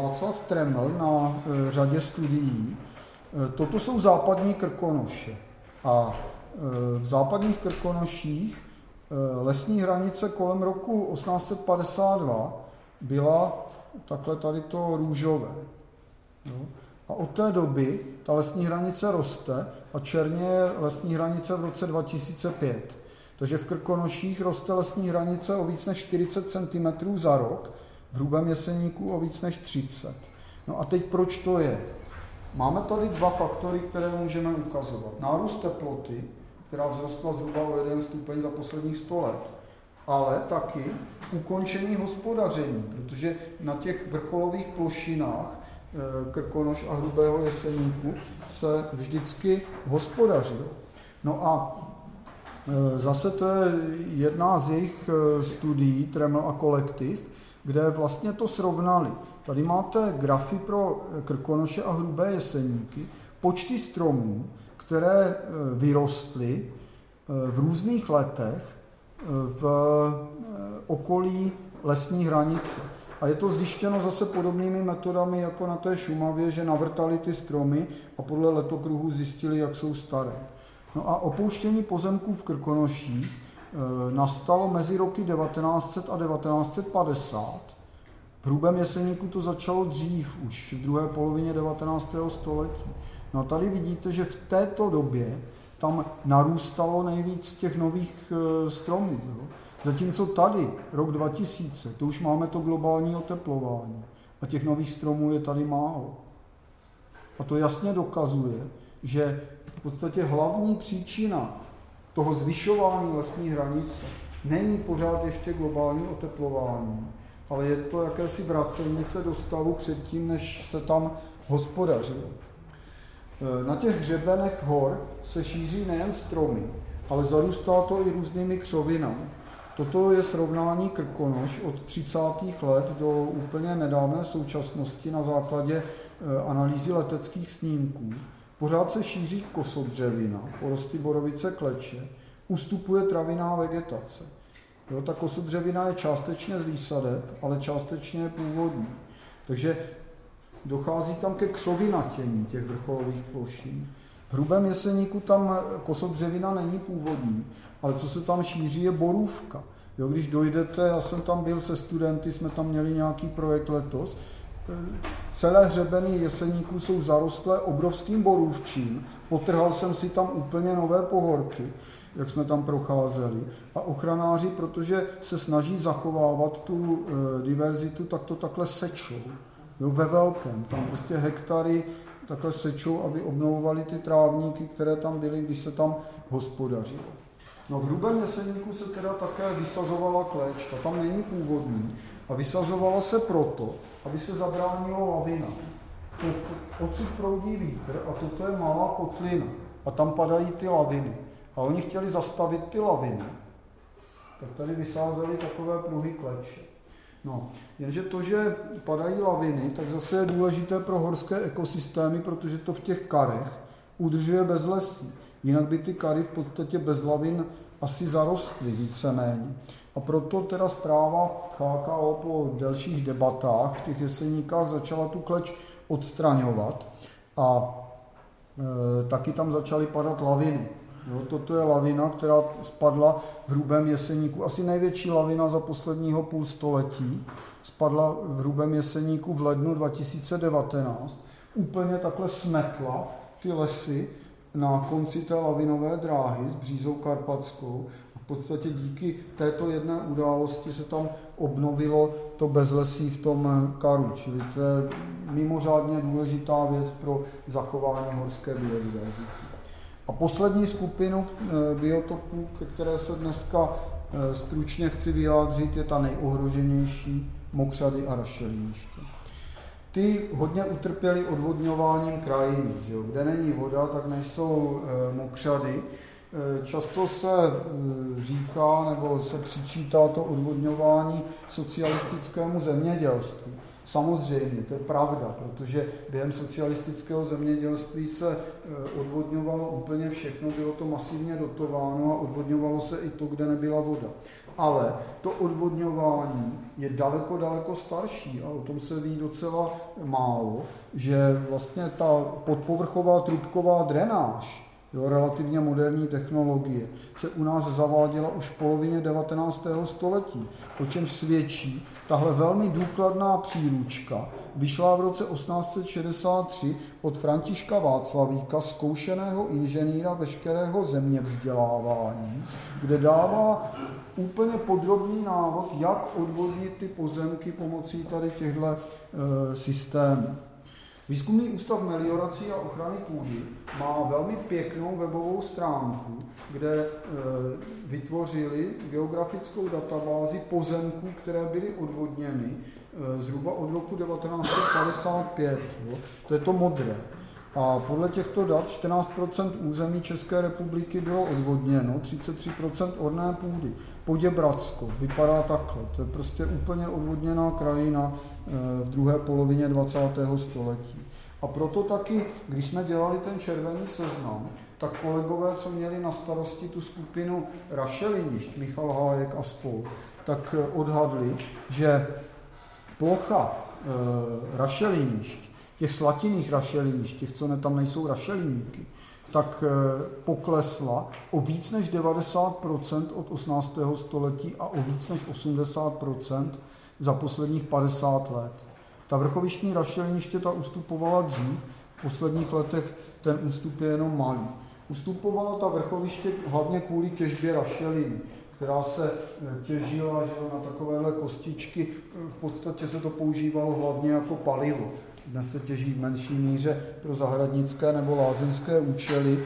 Václav Treml na e, řadě studií. Toto jsou západní krkonoše. A v západních krkonoších lesní hranice kolem roku 1852 byla takhle tady to růžové. Jo. A od té doby ta lesní hranice roste a černě je lesní hranice v roce 2005. Takže v Krkonoších roste lesní hranice o víc než 40 cm za rok, v hrubém jeseníku o víc než 30. No a teď proč to je? Máme tady dva faktory, které můžeme ukazovat. Nárůst teploty, která vzrostla zhruba o jeden stupeň za posledních 100 let, ale taky ukončení hospodaření, protože na těch vrcholových plošinách Eh, Krkonoš a Hrubého Jeseníku se vždycky hospodařilo. No a zase to je jedna z jejich eh, studií, Treml a kolektiv, kde vlastně to srovnali. Tady máte grafy pro Krkonoše a Hrubé Jeseníky, počty stromů, které vyrostly v různých letech v okolí lesní hranice. A je to zjištěno zase podobnými metodami jako na té Šumavě, že navrtali ty stromy a podle letokruhu zjistili, jak jsou staré. No a opouštění pozemků v Krkonoších e, nastalo mezi roky 1900 a 1950. V Hrubém jeseníku to začalo dřív, už v druhé polovině 19. století. No a tady vidíte, že v této době tam narůstalo nejvíc těch nových e, stromů. Jo. Zatímco tady, rok 2000, to už máme to globální oteplování a těch nových stromů je tady málo. A to jasně dokazuje, že podstatě hlavní příčina toho zvyšování lesní hranice není pořád ještě globální oteplování, ale je to jakési vracení se do stavu předtím, než se tam hospodařilo. E, na těch hřebenech hor se šíří nejen stromy, ale zarůstá to i různými křovinami. Toto je srovnání Krkonoš od 30. let do úplně nedávné současnosti na základě e, analýzy leteckých snímků. Pořád se šíří kosodřevina, porosty borovice kleče, ustupuje traviná vegetace. Jo, ta kosodřevina je částečně z výsadeb, ale částečně původní. Takže dochází tam ke křovinatění těch vrcholových plošin. V hrubém jeseníku tam kosodřevina není původní, ale co se tam šíří, je borůvka. Jo, když dojdete, já jsem tam byl se studenty, jsme tam měli nějaký projekt letos, celé hřebeny jeseníků jsou zarostlé obrovským borůvčím, potrhal jsem si tam úplně nové pohorky, jak jsme tam procházeli. A ochranáři, protože se snaží zachovávat tu e, diverzitu, tak to takhle sečou. Jo, ve velkém. Tam prostě hektary takhle sečou, aby obnovovali ty trávníky, které tam byly, když se tam hospodařilo. No v hrubém jeseníku se teda také vysazovala kleč, ta tam není původní, a vysazovala se proto, aby se zabránilo lavina. Odsud proudí vítr a toto je malá kotlina a tam padají ty laviny. A oni chtěli zastavit ty laviny, tak tady vysázeli takové pruhy kleče. No, jenže to, že padají laviny, tak zase je důležité pro horské ekosystémy, protože to v těch karech udržuje bezlesí. Jinak by ty kary v podstatě bez lavin asi zarostly víceméně. A proto teda zpráva HKO po delších debatách v těch jeseníkách začala tu kleč odstraňovat a e, taky tam začaly padat laviny. Jo, toto je lavina, která spadla v hrubém jeseníku. Asi největší lavina za posledního půl století. Spadla v hrubém jeseníku v lednu 2019. Úplně takhle smetla ty lesy na konci té lavinové dráhy s Břízou Karpatskou. V podstatě díky této jedné události se tam obnovilo to bezlesí v tom karu, čili to je mimořádně důležitá věc pro zachování horské biodiverzity. A poslední skupinu eh, biotopů, ke které se dneska eh, stručně chci vyjádřit, je ta nejohroženější, mokřady a rašeliniště ty hodně utrpěli odvodňováním krajiny. Že jo? Kde není voda, tak nejsou e, mokřady. Často se říká nebo se přičítá to odvodňování socialistickému zemědělství. Samozřejmě, to je pravda, protože během socialistického zemědělství se odvodňovalo úplně všechno, bylo to masivně dotováno a odvodňovalo se i to, kde nebyla voda. Ale to odvodňování je daleko, daleko starší a o tom se ví docela málo, že vlastně ta podpovrchová trubková drenáž, jo, relativně moderní technologie, se u nás zaváděla už v polovině 19. století, o čem svědčí tahle velmi důkladná příručka. Vyšla v roce 1863 od Františka Václavíka, zkoušeného inženýra veškerého země vzdělávání, kde dává úplně podrobný návod, jak odvodnit ty pozemky pomocí tady těchto e, systémů. Výzkumný ústav meliorací a ochrany půdy má velmi pěknou webovou stránku, kde e, vytvořili geografickou databázi pozemků, které byly odvodněny e, zhruba od roku 1955. Jo. To je to modré. A podle těchto dat 14% území České republiky bylo odvodněno, 33% orné půdy. Poděbratsko vypadá takhle. To je prostě úplně odvodněná krajina eh, v druhé polovině 20. století. A proto taky, když jsme dělali ten červený seznam, tak kolegové, co měli na starosti tu skupinu rašelinišť, Michal Hájek a spol, tak eh, odhadli, že plocha e, rašelinišť těch slatinných rašelinišť, těch, co ne, tam nejsou rašeliníky, tak eh, poklesla o víc než 90% od 18. století a o víc než 80% za posledních 50 let. Ta vrchovištní rašeliniště ta ustupovala dřív, v posledních letech ten ústup je jenom malý. Ustupovala ta vrchoviště hlavně kvůli těžbě rašeliny, která se eh, těžila že na takovéhle kostičky. V podstatě se to používalo hlavně jako palivo. Dnes se těží v menší míře pro zahradnické nebo lázeňské účely. E,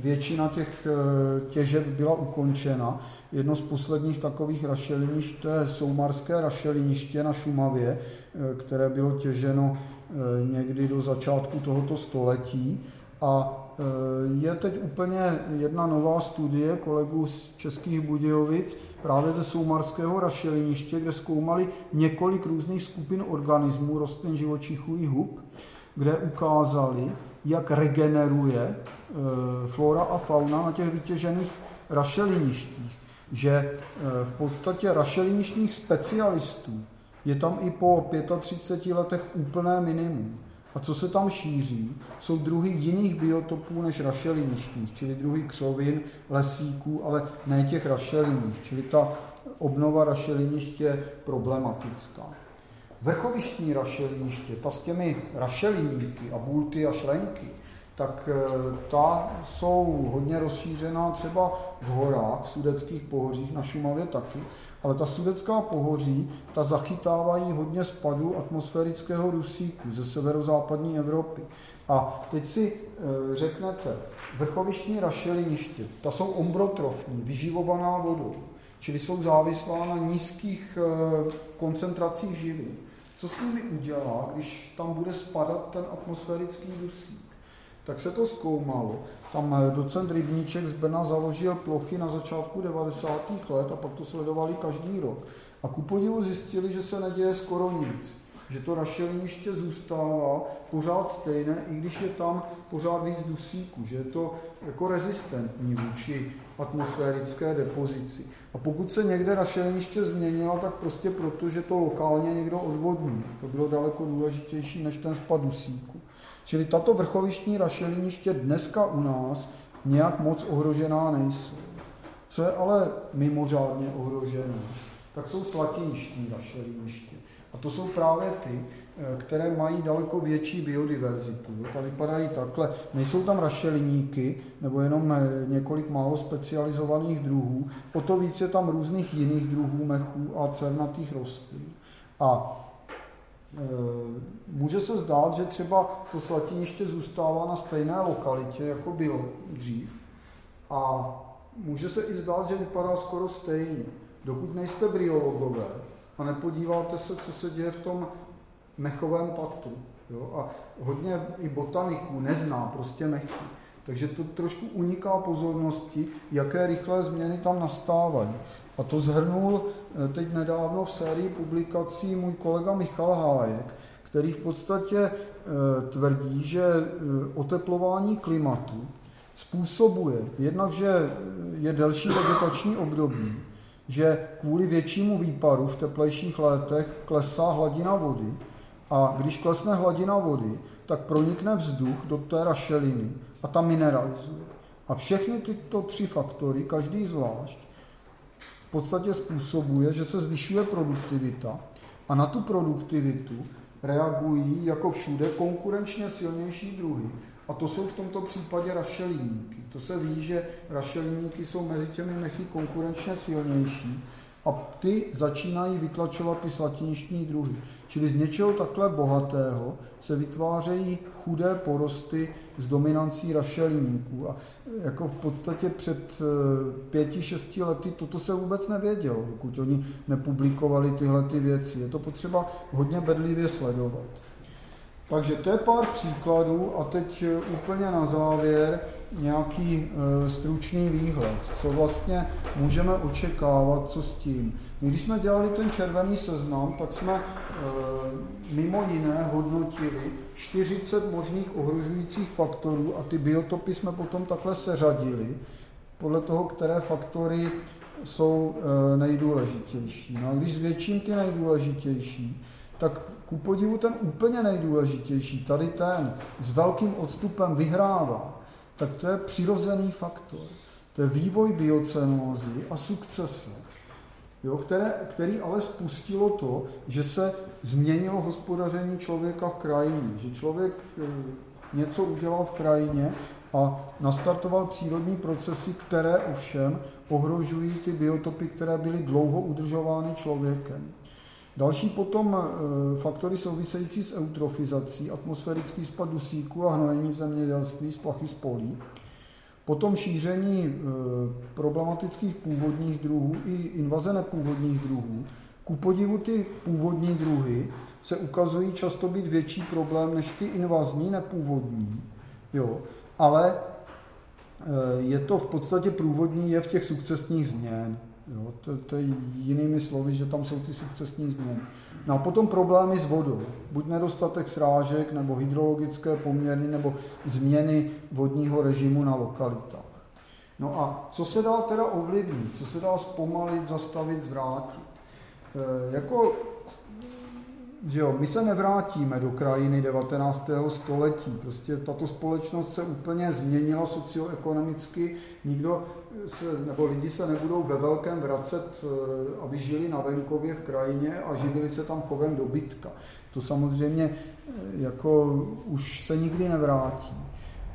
většina těch e, těžeb byla ukončena. Jedno z posledních takových rašelinišť, to je soumarské rašeliniště na Šumavě, e, které bylo těženo někdy do začátku tohoto století. A Eh, je teď úplně jedna nová studie kolegů z Českých Budějovic právě ze Soumarského rašeliniště, kde zkoumali několik různých skupin organismů, rostlin, živočichů i hub, kde ukázali, jak regeneruje eh, flora a fauna na těch vytěžených rašeliništích. Že eh, v podstatě rašeliništních specialistů je tam i po 35 letech úplné minimum. A co se tam šíří, jsou druhy jiných biotopů než rašeliništních, čili druhy křovin, lesíků, ale ne těch rašeliních, čili ta obnova rašeliniště je problematická. Vrchovištní rašeliniště, ta s těmi rašeliníky a bulty a šlenky, tak eh, ta jsou hodně rozšířená třeba v horách, v sudeckých pohořích, na Šumavě taky, ale ta sudecká pohoří, ta zachytávají hodně spadu atmosférického dusíku ze severozápadní Evropy. A teď si e, řeknete, vrchovištní rašeliniště, ta jsou ombrotrofní, vyživovaná vodou, čili jsou závislá na nízkých e, koncentracích živin. Co s nimi udělá, když tam bude spadat ten atmosférický dusík? Tak se to zkoumalo. Tam eh, docent Rybníček z Brna založil plochy na začátku 90. let a pak to sledovali každý rok. A ku podivu zjistili, že se neděje skoro nic. Že to rašeliniště zůstává pořád stejné, i když je tam pořád víc dusíku, že je to jako rezistentní vůči atmosférické depozici. A pokud se někde rašeliniště změnilo, tak prostě proto, že to lokálně někdo odvodní. To bylo daleko důležitější než ten spad dusíku. Čili tato vrchovištní rašeliniště dneska u nás nějak moc ohrožená nejsou. Co je ale mimořádně ohrožené, tak jsou slatiništní rašeliniště. A to jsou právě ty, eh, které mají daleko větší biodiverzitu. Ta vypadají takhle. Nejsou tam rašeliníky nebo jenom eh, několik málo specializovaných druhů. O to víc je tam různých jiných druhů mechů a cernatých rostlin. A může se zdát, že třeba to slatiniště zůstává na stejné lokalitě, jako bylo dřív. A může se i zdát, že vypadá skoro stejně. Dokud nejste briologové a nepodíváte se, co se děje v tom mechovém patru. Jo? A hodně i botaniků nezná prostě mechy. Takže to trošku uniká pozornosti, jaké rychlé změny tam nastávají. A to zhrnul eh, teď nedávno v sérii publikací můj kolega Michal Hájek, který v podstatě eh, tvrdí, že eh, oteplování klimatu způsobuje jednak, že je delší vegetační období, že kvůli většímu výparu v teplejších letech klesá hladina vody a když klesne hladina vody, tak pronikne vzduch do té rašeliny a ta mineralizuje. A všechny tyto tři faktory, každý zvlášť, v podstatě způsobuje, že se zvyšuje produktivita a na tu produktivitu reagují jako všude konkurenčně silnější druhy. A to jsou v tomto případě rašelíníky. To se ví, že rašelíníky jsou mezi těmi mechy konkurenčně silnější a ty začínají vytlačovat ty slatiništní druhy. Čili z něčeho takhle bohatého se vytvářejí chudé porosty s dominancí rašeliníků. A jako v podstatě před eh, pěti, šesti lety toto se vůbec nevědělo, dokud oni nepublikovali tyhle ty věci. Je to potřeba hodně bedlivě sledovat. Takže to je pár příkladů a teď eh, úplně na závěr nějaký e, stručný výhled, co vlastně můžeme očekávat, co s tím. My když jsme dělali ten červený seznam, tak jsme e, mimo jiné hodnotili 40 možných ohrožujících faktorů a ty biotopy jsme potom takhle seřadili podle toho, které faktory jsou nejdůležitější. No a když zvětším ty nejdůležitější, tak ku podivu ten úplně nejdůležitější, tady ten s velkým odstupem vyhrává, tak to je přirozený faktor. To je vývoj biocenózy a sukcese, jo, které, který ale spustilo to, že se změnilo hospodaření člověka v krajině, že člověk eh, něco udělal v krajině a nastartoval přírodní procesy, které ovšem ohrožují ty biotopy, které byly dlouho udržovány člověkem. Další potom eh, faktory související s eutrofizací, atmosférický spad dusíku a hnojení v zemědělství z plachy spolí. Potom šíření eh, problematických původních druhů i invaze nepůvodních druhů. Ku podivu ty původní druhy se ukazují často být větší problém než ty invazní nepůvodní. Jo. Ale eh, je to v podstatě průvodní je v těch sukcesních změn. Jo, to, to je jinými slovy, že tam jsou ty sukcesní změny. No a potom problémy s vodou. Buď nedostatek srážek, nebo hydrologické poměry, nebo změny vodního režimu na lokalitách. No a co se dá teda ovlivnit? Co se dá zpomalit, zastavit, zvrátit? E, jako že jo, my se nevrátíme do krajiny 19. století. Prostě tato společnost se úplně změnila socioekonomicky. Nikdo se, nebo lidi se nebudou ve velkém vracet, eh, aby žili na venkově v krajině a živili se tam chovem dobytka. To samozřejmě eh, jako už se nikdy nevrátí.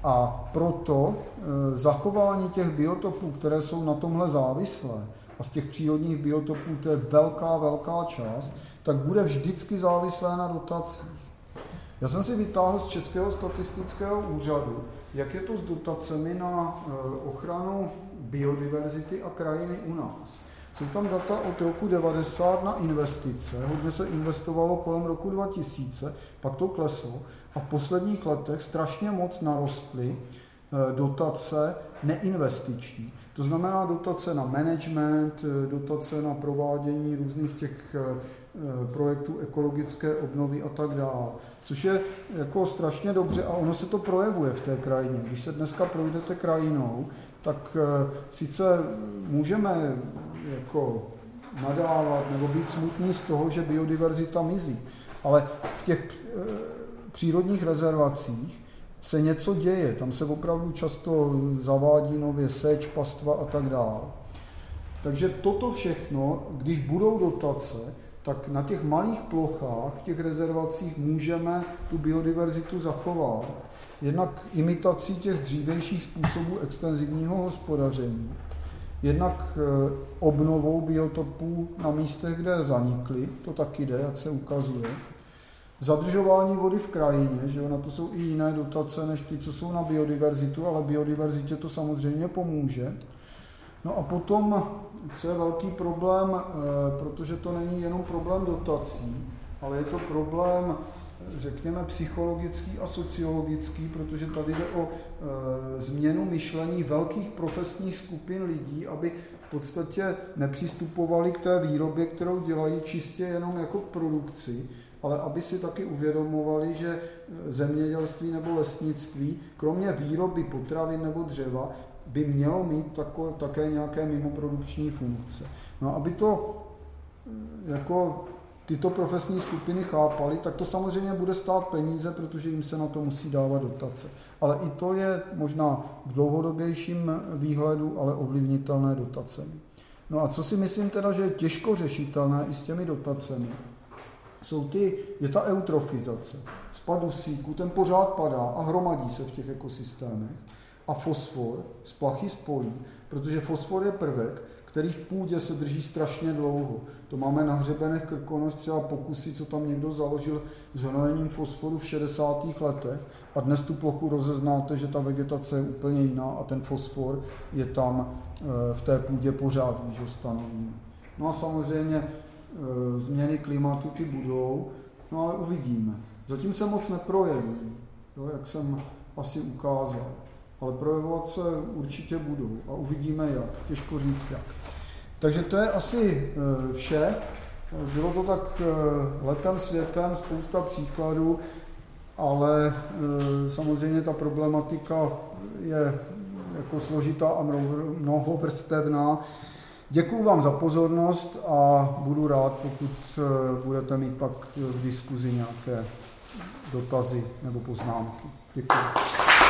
A proto eh, zachování těch biotopů, které jsou na tomhle závislé, a z těch přírodních biotopů to je velká, velká část, tak bude vždycky závislé na dotacích. Já jsem si vytáhl z Českého statistického úřadu, jak je to s dotacemi na ochranu biodiverzity a krajiny u nás. Jsou tam data od roku 90 na investice, hodně se investovalo kolem roku 2000, pak to kleslo a v posledních letech strašně moc narostly eh, dotace neinvestiční. To znamená dotace na management, eh, dotace na provádění různých těch Eh, projektů ekologické obnovy a tak dále. Což je jako strašně dobře a ono se to projevuje v té krajině. Když se dneska projdete krajinou, tak eh, sice můžeme jako nadávat nebo být smutní z toho, že biodiverzita mizí, ale v těch eh, přírodních rezervacích se něco děje. Tam se opravdu často zavádí nově seč, pastva a tak dále. Takže toto všechno, když budou dotace, tak na těch malých plochách, v těch rezervacích můžeme tu biodiverzitu zachovat. Jednak imitací těch dřívějších způsobů extenzivního hospodaření, jednak eh, obnovou biotopů na místech, kde zanikly, to taky jde, jak se ukazuje. Zadržování vody v krajině, že jo, na to jsou i jiné dotace než ty, co jsou na biodiverzitu, ale biodiverzitě to samozřejmě pomůže. No a potom, co je velký problém, eh, protože to není jenom problém dotací, ale je to problém řekněme, psychologický a sociologický, protože tady jde o e, změnu myšlení velkých profesních skupin lidí, aby v podstatě nepřistupovali k té výrobě, kterou dělají čistě jenom jako k produkci, ale aby si taky uvědomovali, že zemědělství nebo lesnictví, kromě výroby potravin nebo dřeva, by mělo mít tako, také nějaké mimoprodukční funkce. No aby to jako tyto profesní skupiny chápali, tak to samozřejmě bude stát peníze, protože jim se na to musí dávat dotace. Ale i to je možná v dlouhodobějším výhledu, ale ovlivnitelné dotacemi. No a co si myslím teda, že je těžko řešitelné i s těmi dotacemi, jsou ty, je ta eutrofizace. Z síku, ten pořád padá a hromadí se v těch ekosystémech. A fosfor z plachy z polí, protože fosfor je prvek, který v půdě se drží strašně dlouho. To máme na hřebenech Krkonoš třeba pokusy, co tam někdo založil s hnojením fosforu v 60. letech a dnes tu plochu rozeznáte, že ta vegetace je úplně jiná a ten fosfor je tam eh, v té půdě pořád, když ho stanovíme. No a samozřejmě eh, změny klimatu ty budou, no ale uvidíme. Zatím se moc neprojevují, jak jsem asi ukázal ale projevovat se určitě budou a uvidíme jak. Těžko říct jak. Takže to je asi e, vše. Bylo to tak e, letem světem, spousta příkladů, ale e, samozřejmě ta problematika je jako složitá a mnohovrstevná. Děkuji vám za pozornost a budu rád, pokud budete mít pak v diskuzi nějaké dotazy nebo poznámky. Děkuji.